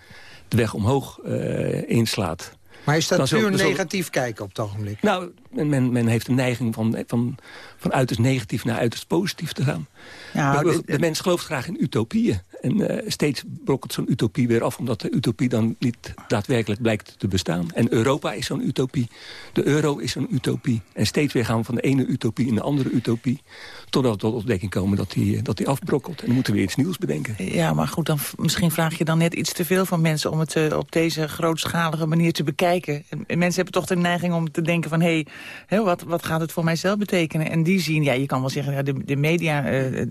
de weg omhoog uh, inslaat... Maar is dat puur negatief kijken op het ogenblik? Nou, men, men heeft een neiging van, van, van uiterst negatief naar uiterst positief te gaan. Ja, de, de mens gelooft graag in utopieën. En uh, steeds brokkelt zo'n utopie weer af... omdat de utopie dan niet daadwerkelijk blijkt te bestaan. En Europa is zo'n utopie. De euro is zo'n utopie. En steeds weer gaan we van de ene utopie in de andere utopie... totdat we tot ontdekking komen dat die, dat die afbrokkelt. En dan moeten we weer iets nieuws bedenken. Ja, maar goed, dan, misschien vraag je dan net iets te veel van mensen... om het uh, op deze grootschalige manier te bekijken. En mensen hebben toch de neiging om te denken van... hé, hey, wat, wat gaat het voor mijzelf betekenen? En die zien, ja, je kan wel zeggen, ja, de, de media uh,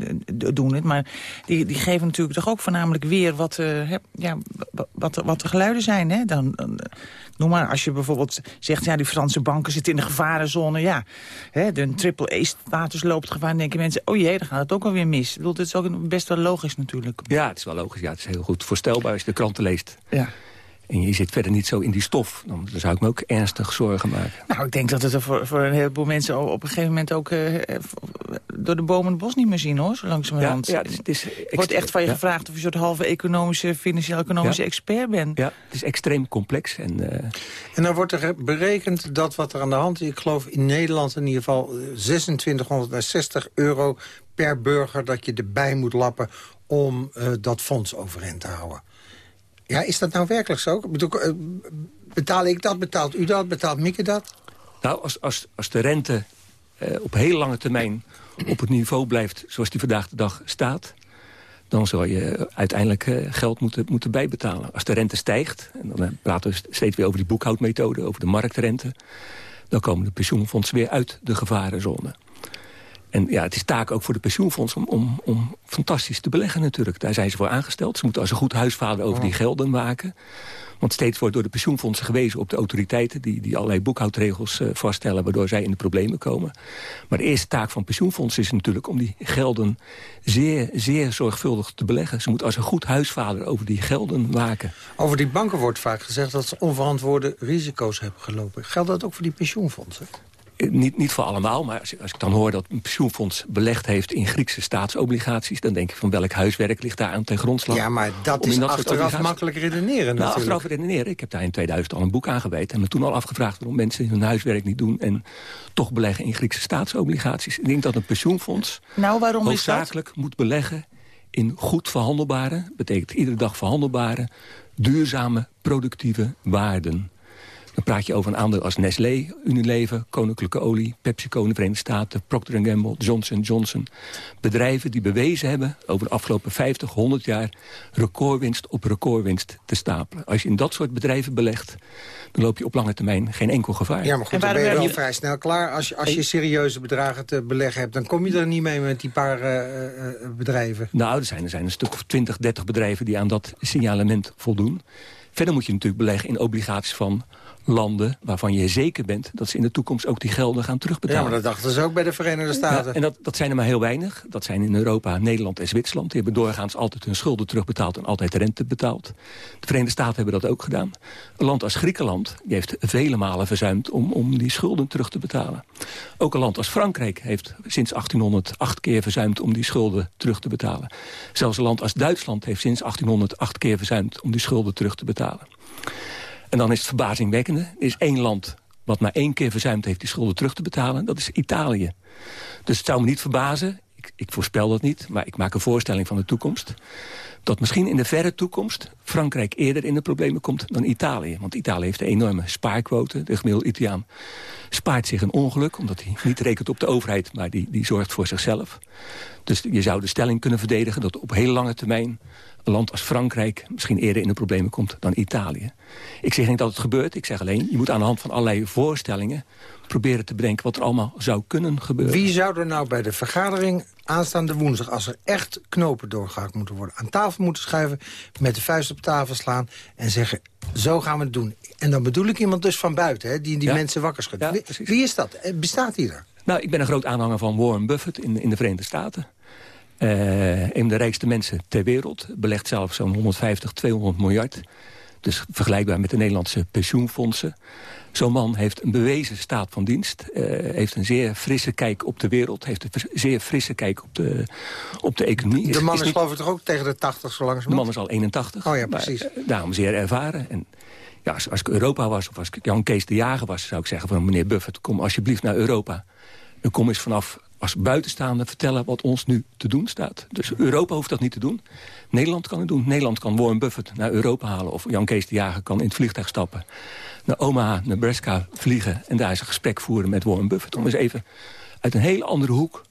doen het... maar die, die geven natuurlijk toch ook voornamelijk weer wat, uh, ja, wat, wat de geluiden zijn. Hè? Dan, dan, noem maar, als je bijvoorbeeld zegt... ja, die Franse banken zitten in de gevarenzone. Ja, hè, de triple-E-status loopt gevaar. Dan denken mensen, oh jee, dan gaat het ook alweer mis. Ik bedoel, het is ook best wel logisch natuurlijk. Ja, het is wel logisch. Ja, het is heel goed voorstelbaar als je de kranten leest. Ja en je zit verder niet zo in die stof... dan zou ik me ook ernstig zorgen maken. Nou, ik denk dat het er voor, voor een heleboel mensen op een gegeven moment ook... Uh, door de bomen het bos niet meer zien, hoor, zo langzamerhand. Ja, ja, het is, het wordt echt van je ja. gevraagd of je een soort halve economische, financieel-economische ja. expert bent. Ja, het is extreem complex. En, uh... en dan wordt er berekend dat wat er aan de hand is... ik geloof in Nederland in ieder geval 2660 euro per burger... dat je erbij moet lappen om uh, dat fonds overeind te houden. Ja, is dat nou werkelijk zo? Bedoel, betaal ik dat, betaalt u dat, betaalt Mieke dat? Nou, als, als, als de rente uh, op heel lange termijn op het niveau blijft zoals die vandaag de dag staat... dan zal je uiteindelijk uh, geld moeten, moeten bijbetalen. Als de rente stijgt, en dan praten we steeds weer over die boekhoudmethode... over de marktrente, dan komen de pensioenfondsen weer uit de gevarenzone. En ja, het is taak ook voor de pensioenfondsen om, om, om fantastisch te beleggen natuurlijk. Daar zijn ze voor aangesteld. Ze moeten als een goed huisvader over die gelden waken. Want steeds wordt door de pensioenfondsen gewezen op de autoriteiten... die, die allerlei boekhoudregels uh, vaststellen waardoor zij in de problemen komen. Maar de eerste taak van pensioenfondsen is natuurlijk om die gelden zeer, zeer zorgvuldig te beleggen. Ze moeten als een goed huisvader over die gelden waken. Over die banken wordt vaak gezegd dat ze onverantwoorde risico's hebben gelopen. Geldt dat ook voor die pensioenfondsen? Niet, niet voor allemaal, maar als, als, ik dan hoor dat een pensioenfonds belegd heeft in Griekse staatsobligaties... dan denk ik van welk huiswerk ligt daar aan ten grondslag? Ja, maar dat is dat achteraf makkelijk redeneren nou, achteraf redeneren. Ik heb daar in 2000 al een boek aangeweid en me toen al afgevraagd... waarom mensen hun huiswerk niet doen en toch beleggen in Griekse staatsobligaties. Ik denk dat een pensioenfonds nou, waarom hoofdzakelijk moet beleggen in goed verhandelbare... betekent iedere dag verhandelbare, duurzame, productieve waarden. Dan praat je over een aandeel als Nestlé, Unilever, Koninklijke Olie... PepsiCo in de Verenigde Staten, Procter Gamble, Johnson Johnson. Bedrijven die bewezen hebben over de afgelopen 50, 100 jaar... recordwinst op recordwinst te stapelen. Als je in dat soort bedrijven belegt dan loop je op lange termijn geen enkel gevaar. Ja, maar goed, dan ben je wel vrij snel klaar. Als je, als je serieuze bedragen te beleggen hebt... dan kom je er niet mee met die paar uh, bedrijven. Nou, er zijn, er zijn een stuk of 20, 30 bedrijven... die aan dat signalement voldoen. Verder moet je natuurlijk beleggen in obligaties van landen waarvan je zeker bent... dat ze in de toekomst ook die gelden gaan terugbetalen. Ja, maar dat dachten ze ook bij de Verenigde Staten. en dat, dat zijn er maar heel weinig. Dat zijn in Europa, Nederland en Zwitserland. Die hebben doorgaans altijd hun schulden terugbetaald... en altijd rente betaald. De Verenigde Staten hebben dat ook gedaan. Een land als Griekenland die heeft vele malen verzuimd... om, om die schulden terug te betalen. Ook een land als Frankrijk heeft sinds 1808 keer verzuimd... om die schulden terug te betalen. Zelfs een land als Duitsland heeft sinds 1808 keer verzuimd... om die schulden terug te betalen. En dan is het verbazingwekkende. Er is één land wat maar één keer verzuimd heeft die schulden terug te betalen. Dat is Italië. Dus het zou me niet verbazen, ik, ik voorspel dat niet... maar ik maak een voorstelling van de toekomst... dat misschien in de verre toekomst Frankrijk eerder in de problemen komt dan Italië. Want Italië heeft een enorme spaarquote. De gemiddelde Italiaan spaart zich een ongeluk... omdat hij niet rekent op de overheid, maar die, die zorgt voor zichzelf. Dus je zou de stelling kunnen verdedigen dat op heel lange termijn een land als Frankrijk misschien eerder in de problemen komt dan Italië. Ik zeg niet dat het gebeurt, ik zeg alleen... je moet aan de hand van allerlei voorstellingen proberen te bedenken wat er allemaal zou kunnen gebeuren. Wie zou er nou bij de vergadering aanstaande woensdag... als er echt knopen doorgehakt moeten worden... aan tafel moeten schuiven, met de vuist op tafel slaan... en zeggen, zo gaan we het doen. En dan bedoel ik iemand dus van buiten, hè, die die mensen wakker schudt. wie, wie, is dat? Eh, bestaat die er? Nou, ik ben een groot aanhanger van Warren Buffett in, in de Verenigde Staten. Uh, een van de rijkste mensen ter wereld. Belegt zelf zo'n 150, 200 miljard. Dus vergelijkbaar met de Nederlandse pensioenfondsen. Zo'n man heeft een bewezen staat van dienst. Uh, heeft een zeer frisse kijk op de wereld. Heeft een zeer frisse kijk op de, op de economie. De man is, is, geloof ik toch ook tegen de 80 zo lang De man is al 81. Oh ja, precies. Maar, uh, daarom zeer ervaren. En ja, als, als ik Europa was, of als ik Jan Kees de Jager was... zou ik zeggen van meneer Buffett, kom alsjeblieft naar Europa. Dan kom eens vanaf als buitenstaande vertellen wat ons nu te doen staat. Dus Europa hoeft dat niet te doen. Nederland kan het doen. Nederland kan Warren Buffett naar Europa halen. Of Jan Kees de Jager kan in het vliegtuig stappen. Naar Omaha, Nebraska vliegen. En daar eens een gesprek voeren met Warren Buffett. Om eens even uit een hele andere hoek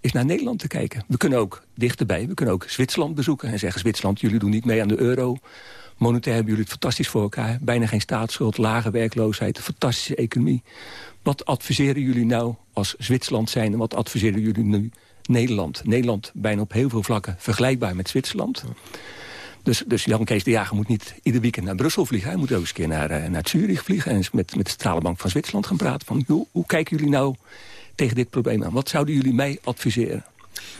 is naar Nederland te kijken. We kunnen ook dichterbij. We kunnen ook Zwitserland bezoeken. En zeggen Zwitserland, jullie doen niet mee aan de euro. Monetair hebben jullie het fantastisch voor elkaar. Bijna geen staatsschuld, lage werkloosheid, fantastische economie. Wat adviseren jullie nou als Zwitserland zijn... en wat adviseren jullie nu Nederland? Nederland bijna op heel veel vlakken vergelijkbaar met Zwitserland. Dus, dus Jan Kees de Jager moet niet ieder weekend naar Brussel vliegen. Hij moet ook eens een keer naar, uh, naar Zurich vliegen... en met, met de Stralenbank van Zwitserland gaan praten. Van, hoe, hoe kijken jullie nou tegen dit probleem aan? Wat zouden jullie mij adviseren?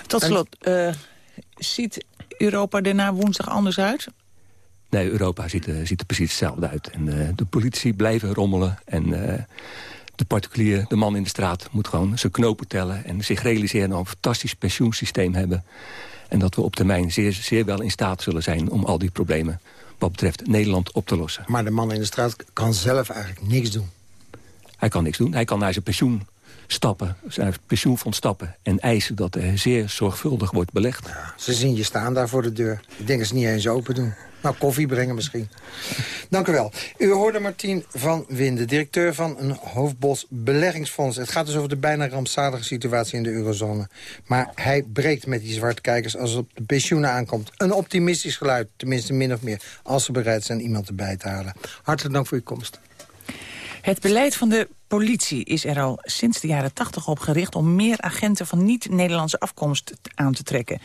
Tot slot, uh, ziet Europa er na woensdag anders uit? Nee, Europa ziet, uh, ziet er precies hetzelfde uit. En de politici blijven rommelen en de particulier, de man in de straat, moet gewoon zijn knopen tellen... en zich realiseren dat we een fantastisch pensioensysteem hebben. En dat we op termijn zeer, zeer wel in staat zullen zijn... om al die problemen wat betreft Nederland op te lossen. Maar de man in de straat kan zelf eigenlijk niks doen. Hij kan niks doen. Hij kan naar zijn pensioen stappen, zijn pensioenfonds stappen... en eisen dat er zeer zorgvuldig wordt belegd. Ja, ze zien je staan daar voor de deur. Ik denk dat ze niet eens open doen. Nou, koffie brengen misschien. <laughs> Dank u wel. U hoorde Martien van Winden, directeur van een Hoofdbos beleggingsfonds. Het gaat dus over de bijna rampzalige situatie in de eurozone. Maar hij breekt met die zwarte kijkers als het op de pensioenen aankomt. Een optimistisch geluid, tenminste min of meer... als ze bereid zijn iemand erbij te halen. Hartelijk dank voor uw komst. Het beleid van de politie is er al sinds de jaren 80 op gericht... om meer agenten van niet-Nederlandse afkomst aan te trekken.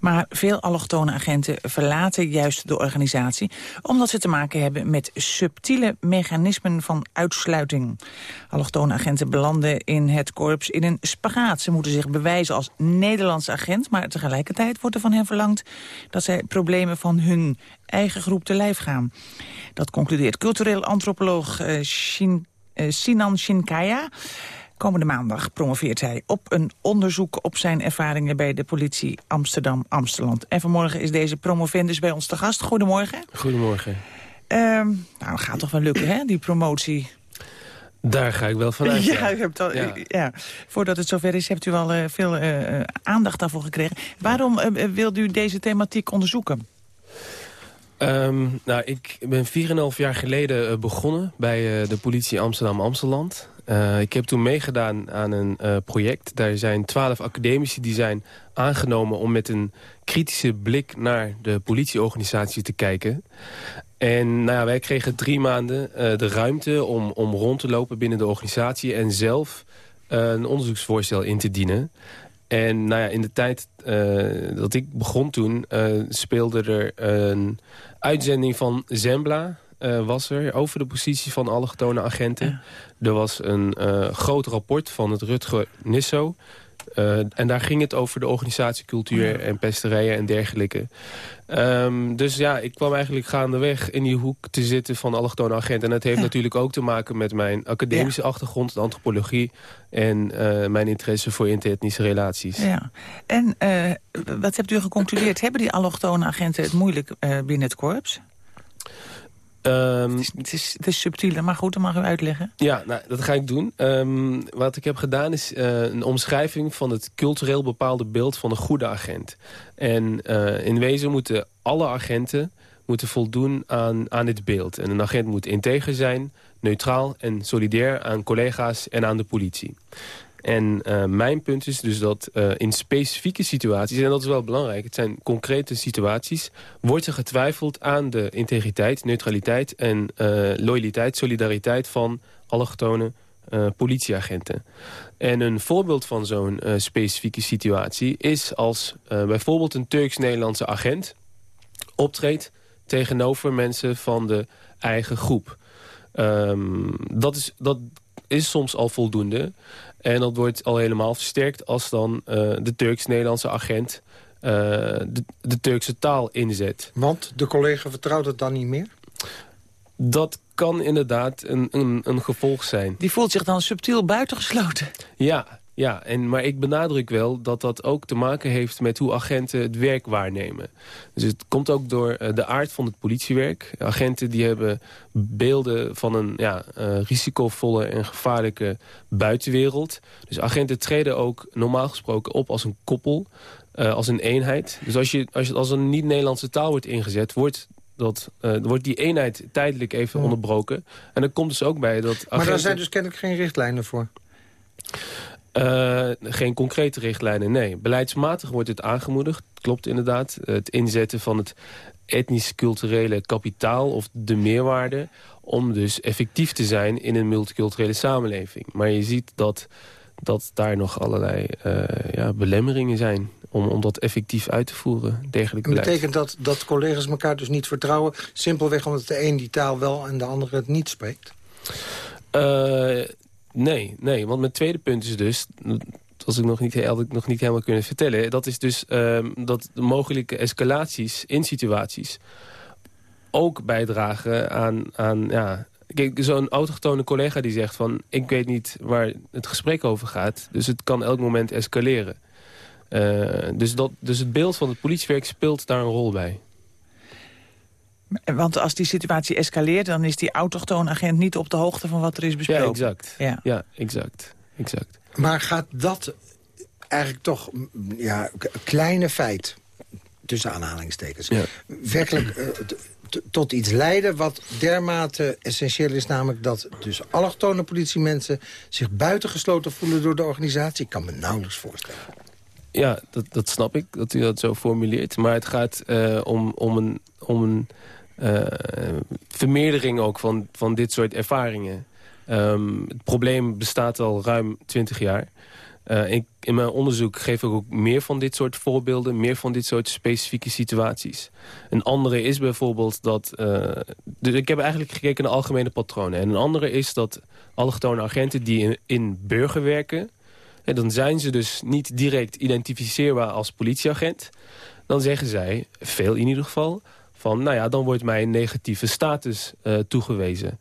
Maar veel allochtone agenten verlaten juist de organisatie... omdat ze te maken hebben met subtiele mechanismen van uitsluiting. Allochtone agenten belanden in het korps in een spagaat. Ze moeten zich bewijzen als Nederlandse agent... maar tegelijkertijd wordt er van hen verlangd... dat zij problemen van hun eigen groep te lijf gaan. Dat concludeert cultureel antropoloog uh, Shin Sinan Shinkaya. Komende maandag promoveert hij op een onderzoek op zijn ervaringen bij de politie Amsterdam-Amsteland. En vanmorgen is deze promovendus bij ons te gast. Goedemorgen. Goedemorgen. Uh, nou, gaat toch wel lukken, hè, die promotie? Daar ga ik wel vanuit. <laughs> ja, ja. Al, ja. ja. Voordat het zover is, hebt u al uh, veel uh, aandacht daarvoor gekregen. Waarom wilt u deze thematiek onderzoeken? Um, nou, ik ben 4,5 jaar geleden uh, begonnen bij uh, de politie Amsterdam-Amsteland. Uh, ik heb toen meegedaan aan een project. Daar zijn twaalf academici die zijn aangenomen om met een kritische blik naar de politieorganisatie te kijken. En nou ja, wij kregen drie maanden de ruimte om, om rond te lopen binnen de organisatie... en zelf een onderzoeksvoorstel in te dienen. En nou ja, in de tijd dat ik begon toen speelde er een uitzending van Zembla... Uh, was er over de positie van allochtone agenten. Er was een groot rapport van het Rutger Nisso... Uh, en daar ging het over de organisatiecultuur en pesterijen en dergelijke. Um, dus ja, ik kwam eigenlijk gaandeweg in die hoek te zitten van allochtone agenten. En dat heeft ja. natuurlijk ook te maken met mijn academische ja. achtergrond, de antropologie... en uh, mijn interesse voor interetnische relaties. Ja. En uh, wat hebt u geconcludeerd? Hebben die allochtone agenten het moeilijk binnen het korps? Um, het, is, het, is, het is subtieler, maar goed, dan mag u uitleggen. Ja, nou, dat ga ik doen. Um, wat ik heb gedaan is uh, een omschrijving van het cultureel bepaalde beeld van een goede agent. En uh, in wezen moeten alle agenten moeten voldoen aan, aan dit beeld. En een agent moet integer zijn, neutraal en solidair aan collega's en aan de politie. En uh, mijn punt is dus dat uh, in specifieke situaties... en dat is wel belangrijk, het zijn concrete situaties... wordt er getwijfeld aan de integriteit, neutraliteit... en uh, loyaliteit, solidariteit van allochtone politieagenten. En een voorbeeld van zo'n specifieke situatie is als bijvoorbeeld een Turks-Nederlandse agent... optreedt tegenover mensen van de eigen groep. Um, dat, is, dat is soms al voldoende... En dat wordt al helemaal versterkt als dan uh, de Turks-Nederlandse agent uh, de, de, Turkse taal inzet. Want de collega vertrouwt het dan niet meer? Dat kan inderdaad een, een, een gevolg zijn. Die voelt zich dan subtiel buitengesloten. Ja, ja, en, maar ik benadruk wel dat dat ook te maken heeft met hoe agenten het werk waarnemen. Dus het komt ook door uh, de aard van het politiewerk. Agenten die hebben beelden van een ja, uh, risicovolle en gevaarlijke buitenwereld. Dus agenten treden ook normaal gesproken op als een koppel, uh, als een eenheid. Dus als, je, als, je, als een niet-Nederlandse taal wordt ingezet, wordt dat, uh, wordt die eenheid tijdelijk even onderbroken. En dan komt dus ook bij dat agenten... Maar daar zijn dus kennelijk geen richtlijnen voor? Uh, geen concrete richtlijnen, nee. Beleidsmatig wordt het aangemoedigd, klopt inderdaad. Het inzetten van het etnisch-culturele kapitaal of de meerwaarde... om dus effectief te zijn in een multiculturele samenleving. Maar je ziet dat, dat daar nog allerlei uh, ja, belemmeringen zijn... Om, om dat effectief uit te voeren, degelijk beleid. Betekent dat dat collega's elkaar dus niet vertrouwen... simpelweg omdat de een die taal wel en de andere het niet spreekt? Uh, Nee, nee, want mijn tweede punt is dus... als ik nog niet, had ik nog niet helemaal kunnen vertellen... dat is dus um, dat de mogelijke escalaties in situaties... ook bijdragen aan... aan ja, Kijk, zo'n autochtone collega die zegt van... ik weet niet waar het gesprek over gaat... dus het kan elk moment escaleren. Uh, dus, dat, dus het beeld van het politiewerk speelt daar een rol bij. Want als die situatie escaleert, dan is die autochtone agent niet op de hoogte van wat er is besproken. Ja, exact. Ja, ja exact. exact. Maar gaat dat eigenlijk toch, ja, kleine feit, tussen aanhalingstekens, ja. werkelijk uh, tot iets leiden wat dermate essentieel is... namelijk dat dus allochtone politiemensen zich buitengesloten voelen door de organisatie? Ik kan me nauwelijks voorstellen. Ja, dat, dat snap ik, dat u dat zo formuleert. Maar het gaat uh, om, om een... Om een uh, vermeerdering ook van, van dit soort ervaringen. Ehm, het probleem bestaat al ruim 20 jaar. Ik, in mijn onderzoek geef ik ook meer van dit soort voorbeelden... meer van dit soort specifieke situaties. Een andere is bijvoorbeeld dat... Uh, dus ik heb eigenlijk gekeken naar algemene patronen. En een andere is dat allochtone agenten die in, in burger werken... En dan zijn ze dus niet direct identificeerbaar als politieagent. Dan zeggen zij, veel in ieder geval... van nou ja, dan wordt mij een negatieve status uh, toegewezen.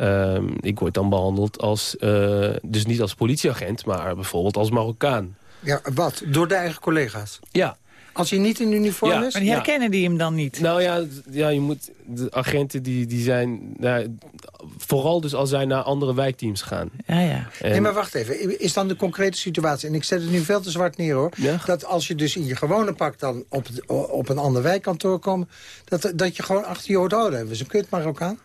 Um, ik word dan behandeld als, uh, dus niet als politieagent, maar bijvoorbeeld als Marokkaan. Ja, wat? Door de eigen collega's? Ja. Als hij niet in uniform ja. is? Maar die herkennen die hem dan niet? Nou ja, ja je moet, de agenten die, die zijn... Nou, vooral dus als zij naar andere wijkteams gaan. Ja, ja. En... Nee, maar wacht even. Is dan de concrete situatie... en ik zet het nu veel te zwart neer, hoor... Ja? dat als je dus in je gewone pak dan op, op een ander wijkkantoor komt... Dat, dat je gewoon achter je hoort houden. hebben. Ze kut Marokkaan?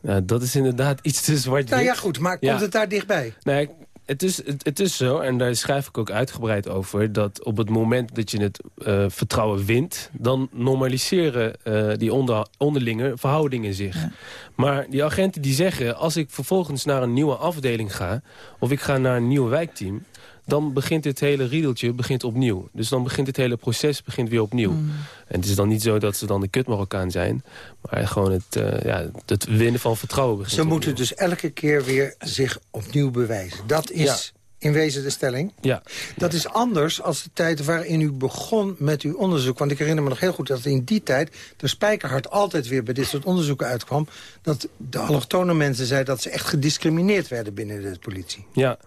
Nou, dat is inderdaad iets te zwart Nou ja, goed, maar komt ja. het daar dichtbij? Nee, het is, het, het, is zo, en daar schrijf ik ook uitgebreid over... dat op het moment dat je het uh, vertrouwen wint... dan normaliseren uh, die onder, onderlinge verhoudingen zich. Ja. Maar die agenten die zeggen... als ik vervolgens naar een nieuwe afdeling ga... of ik ga naar een nieuw wijkteam dan begint dit hele riedeltje begint opnieuw. Dus dan begint het hele proces begint weer opnieuw. Mm. En het is dan niet zo dat ze dan de kut Marokkaan zijn... maar gewoon het, uh, ja, het winnen van vertrouwen begint Ze opnieuw. moeten dus elke keer weer zich opnieuw bewijzen. Dat is ja. in wezen de stelling. Ja. Dat is anders als de tijd waarin u begon met uw onderzoek. Want ik herinner me nog heel goed dat in die tijd... de spijkerhard altijd weer bij dit soort onderzoeken uitkwam... dat de allochtone mensen zeiden dat ze echt gediscrimineerd werden binnen de politie. Ja,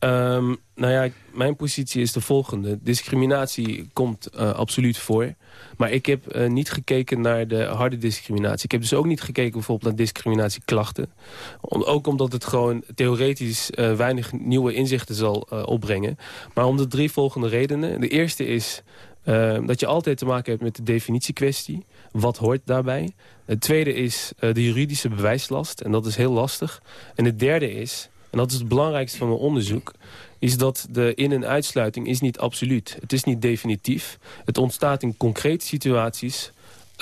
Um, nou ja, mijn positie is de volgende. Discriminatie komt uh, absoluut voor. Maar ik heb uh, niet gekeken naar de harde discriminatie. Ik heb dus ook niet gekeken bijvoorbeeld naar discriminatieklachten. Ook omdat het gewoon theoretisch uh, weinig nieuwe inzichten zal opbrengen. Maar om de drie volgende redenen. De eerste is dat je altijd te maken hebt met de definitiekwestie. Wat hoort daarbij? Het tweede is de juridische bewijslast. En dat is heel lastig. En het derde is en dat is het belangrijkste van mijn onderzoek... is dat de in- en uitsluiting is niet absoluut. Het is niet definitief. Het ontstaat in concrete situaties.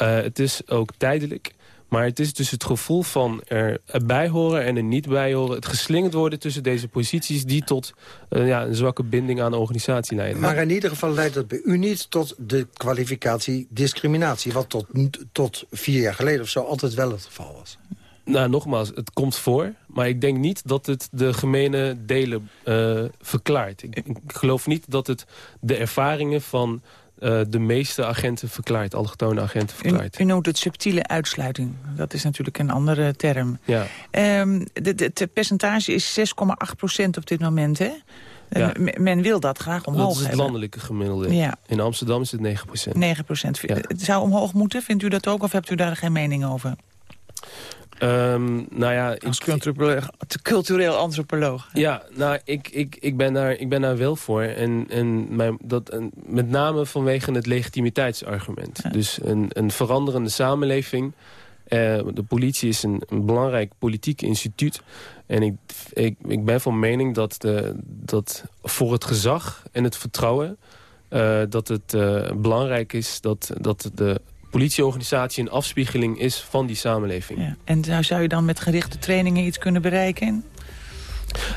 Uh, het is ook tijdelijk. Maar het is dus het gevoel van er bij horen en er niet bij horen. Het geslingerd worden tussen deze posities... die tot uh, ja, een zwakke binding aan de organisatie leiden. Maar in ieder geval leidt dat bij u niet tot de kwalificatie discriminatie... wat tot, tot vier jaar geleden of zo altijd wel het geval was. Nou, nogmaals, het komt voor. Maar ik denk niet dat het de gemene delen uh, verklaart. Ik, ik, geloof niet dat het de ervaringen van uh, de meeste agenten verklaart. Allochtone agenten verklaart. U, u noemt het subtiele uitsluiting. Dat is natuurlijk een andere term. Ja. Um, het percentage is 6,8% op dit moment, hè? Ja. Men wil dat graag omhoog Dat is het landelijke gemiddelde. Ja. In Amsterdam is het 9 procent. 9 procent. Ja. Het zou omhoog moeten, vindt u dat ook? Of hebt u daar geen mening over? Um, nou ja, Als cultureel, cultureel antropoloog. Ja, nou, ik, ik, ik, ben, daar, ik ben daar wel voor. En, en mijn, dat, en met name vanwege het legitimiteitsargument. Ja. Dus een, een veranderende samenleving. Uh, de politie is een, een, belangrijk politiek instituut. En ik, ik, ik ben van mening dat, de, dat voor het gezag en het vertrouwen... Uh, dat het uh, belangrijk is dat, dat de politieorganisatie een afspiegeling is van die samenleving. Ja. En zou, zou je dan met gerichte trainingen iets kunnen bereiken?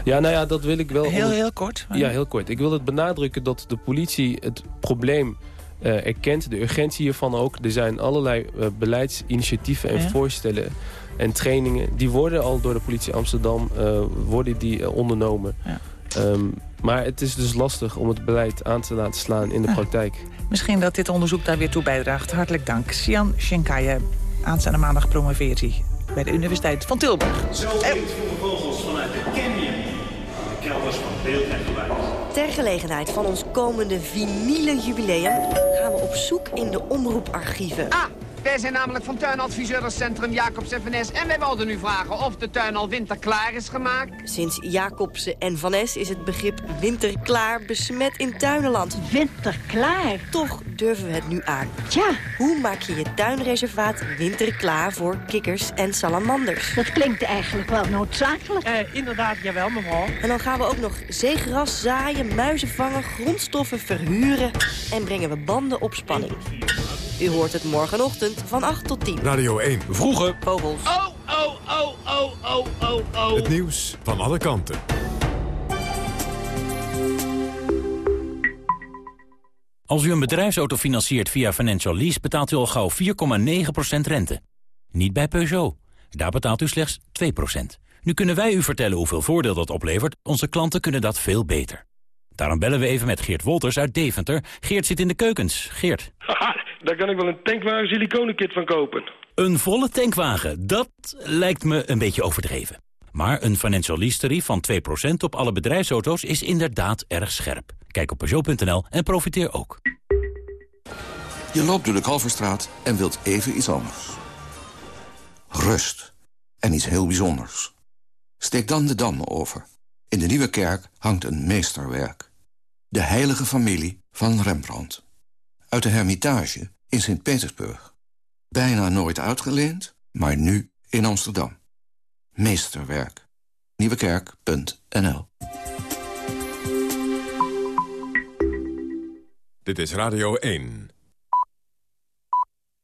Ja, nou ja, dat wil ik wel... Heel, heel kort? Maar... Ja, heel kort. Ik wil het benadrukken dat de politie het probleem uh, erkent, de urgentie hiervan ook. Er zijn allerlei uh, beleidsinitiatieven en ja. voorstellen en trainingen. Die worden al door de politie Amsterdam uh, worden die, ondernomen. Ja. Um, maar het is dus lastig om het beleid aan te laten slaan in de Ja. praktijk. Misschien dat dit onderzoek daar weer toe bijdraagt. Hartelijk dank. Sian Schenkaya, aanstaande maandag promoveert hij bij de Universiteit van Tilburg. Zo klinkt voor de vogels vanuit de canyon. De kelders van beeld en geluid. Ter gelegenheid van ons komende vinyle jubileum gaan we op zoek in de omroeparchieven. Ah, wij zijn namelijk van tuinadviseurscentrum Jacobs FNS en wij wilden nu vragen of de tuin al winterklaar is gemaakt. Sinds Jacobsen en Van Es is het begrip winterklaar besmet in tuinenland. Winterklaar? Toch durven we het nu aan. Tja. Hoe maak je je tuinreservaat winterklaar voor kikkers en salamanders? Dat klinkt eigenlijk wel noodzakelijk. Eh, inderdaad, jawel mevrouw. En dan gaan we ook nog zeegras zaaien, muizen vangen, grondstoffen verhuren... en brengen we banden op spanning. U hoort het morgenochtend van 8 tot 10. Radio 1. Vroeger. Vogels. Oh, oh, oh, oh, oh, oh, oh, oh. Het nieuws van alle kanten. Als u een bedrijfsauto financiert via Financial Lease... betaalt u al gauw 4,9% rente. Niet bij Peugeot. Daar betaalt u slechts 2%. Nu kunnen wij u vertellen hoeveel voordeel dat oplevert. Onze klanten kunnen dat veel beter. Daarom bellen we even met Geert Wolters uit Deventer. Geert zit in de keukens. Geert. Haha, daar kan ik wel een tankwagen siliconenkit van kopen. Een volle tankwagen, dat lijkt me een beetje overdreven. Maar een financial lease tarief van 2% op alle bedrijfsauto's is inderdaad erg scherp. Kijk op Peugeot.nl en profiteer ook. Je loopt door de Kalverstraat en wilt even iets anders. Rust. En iets heel bijzonders. Steek dan de Dam over. In de Nieuwe Kerk hangt een meesterwerk. De heilige familie van Rembrandt. Uit de Hermitage in Sint-Petersburg. Bijna nooit uitgeleend, maar nu in Amsterdam. Meesterwerk. Nieuwekerk.nl Dit is Radio 1.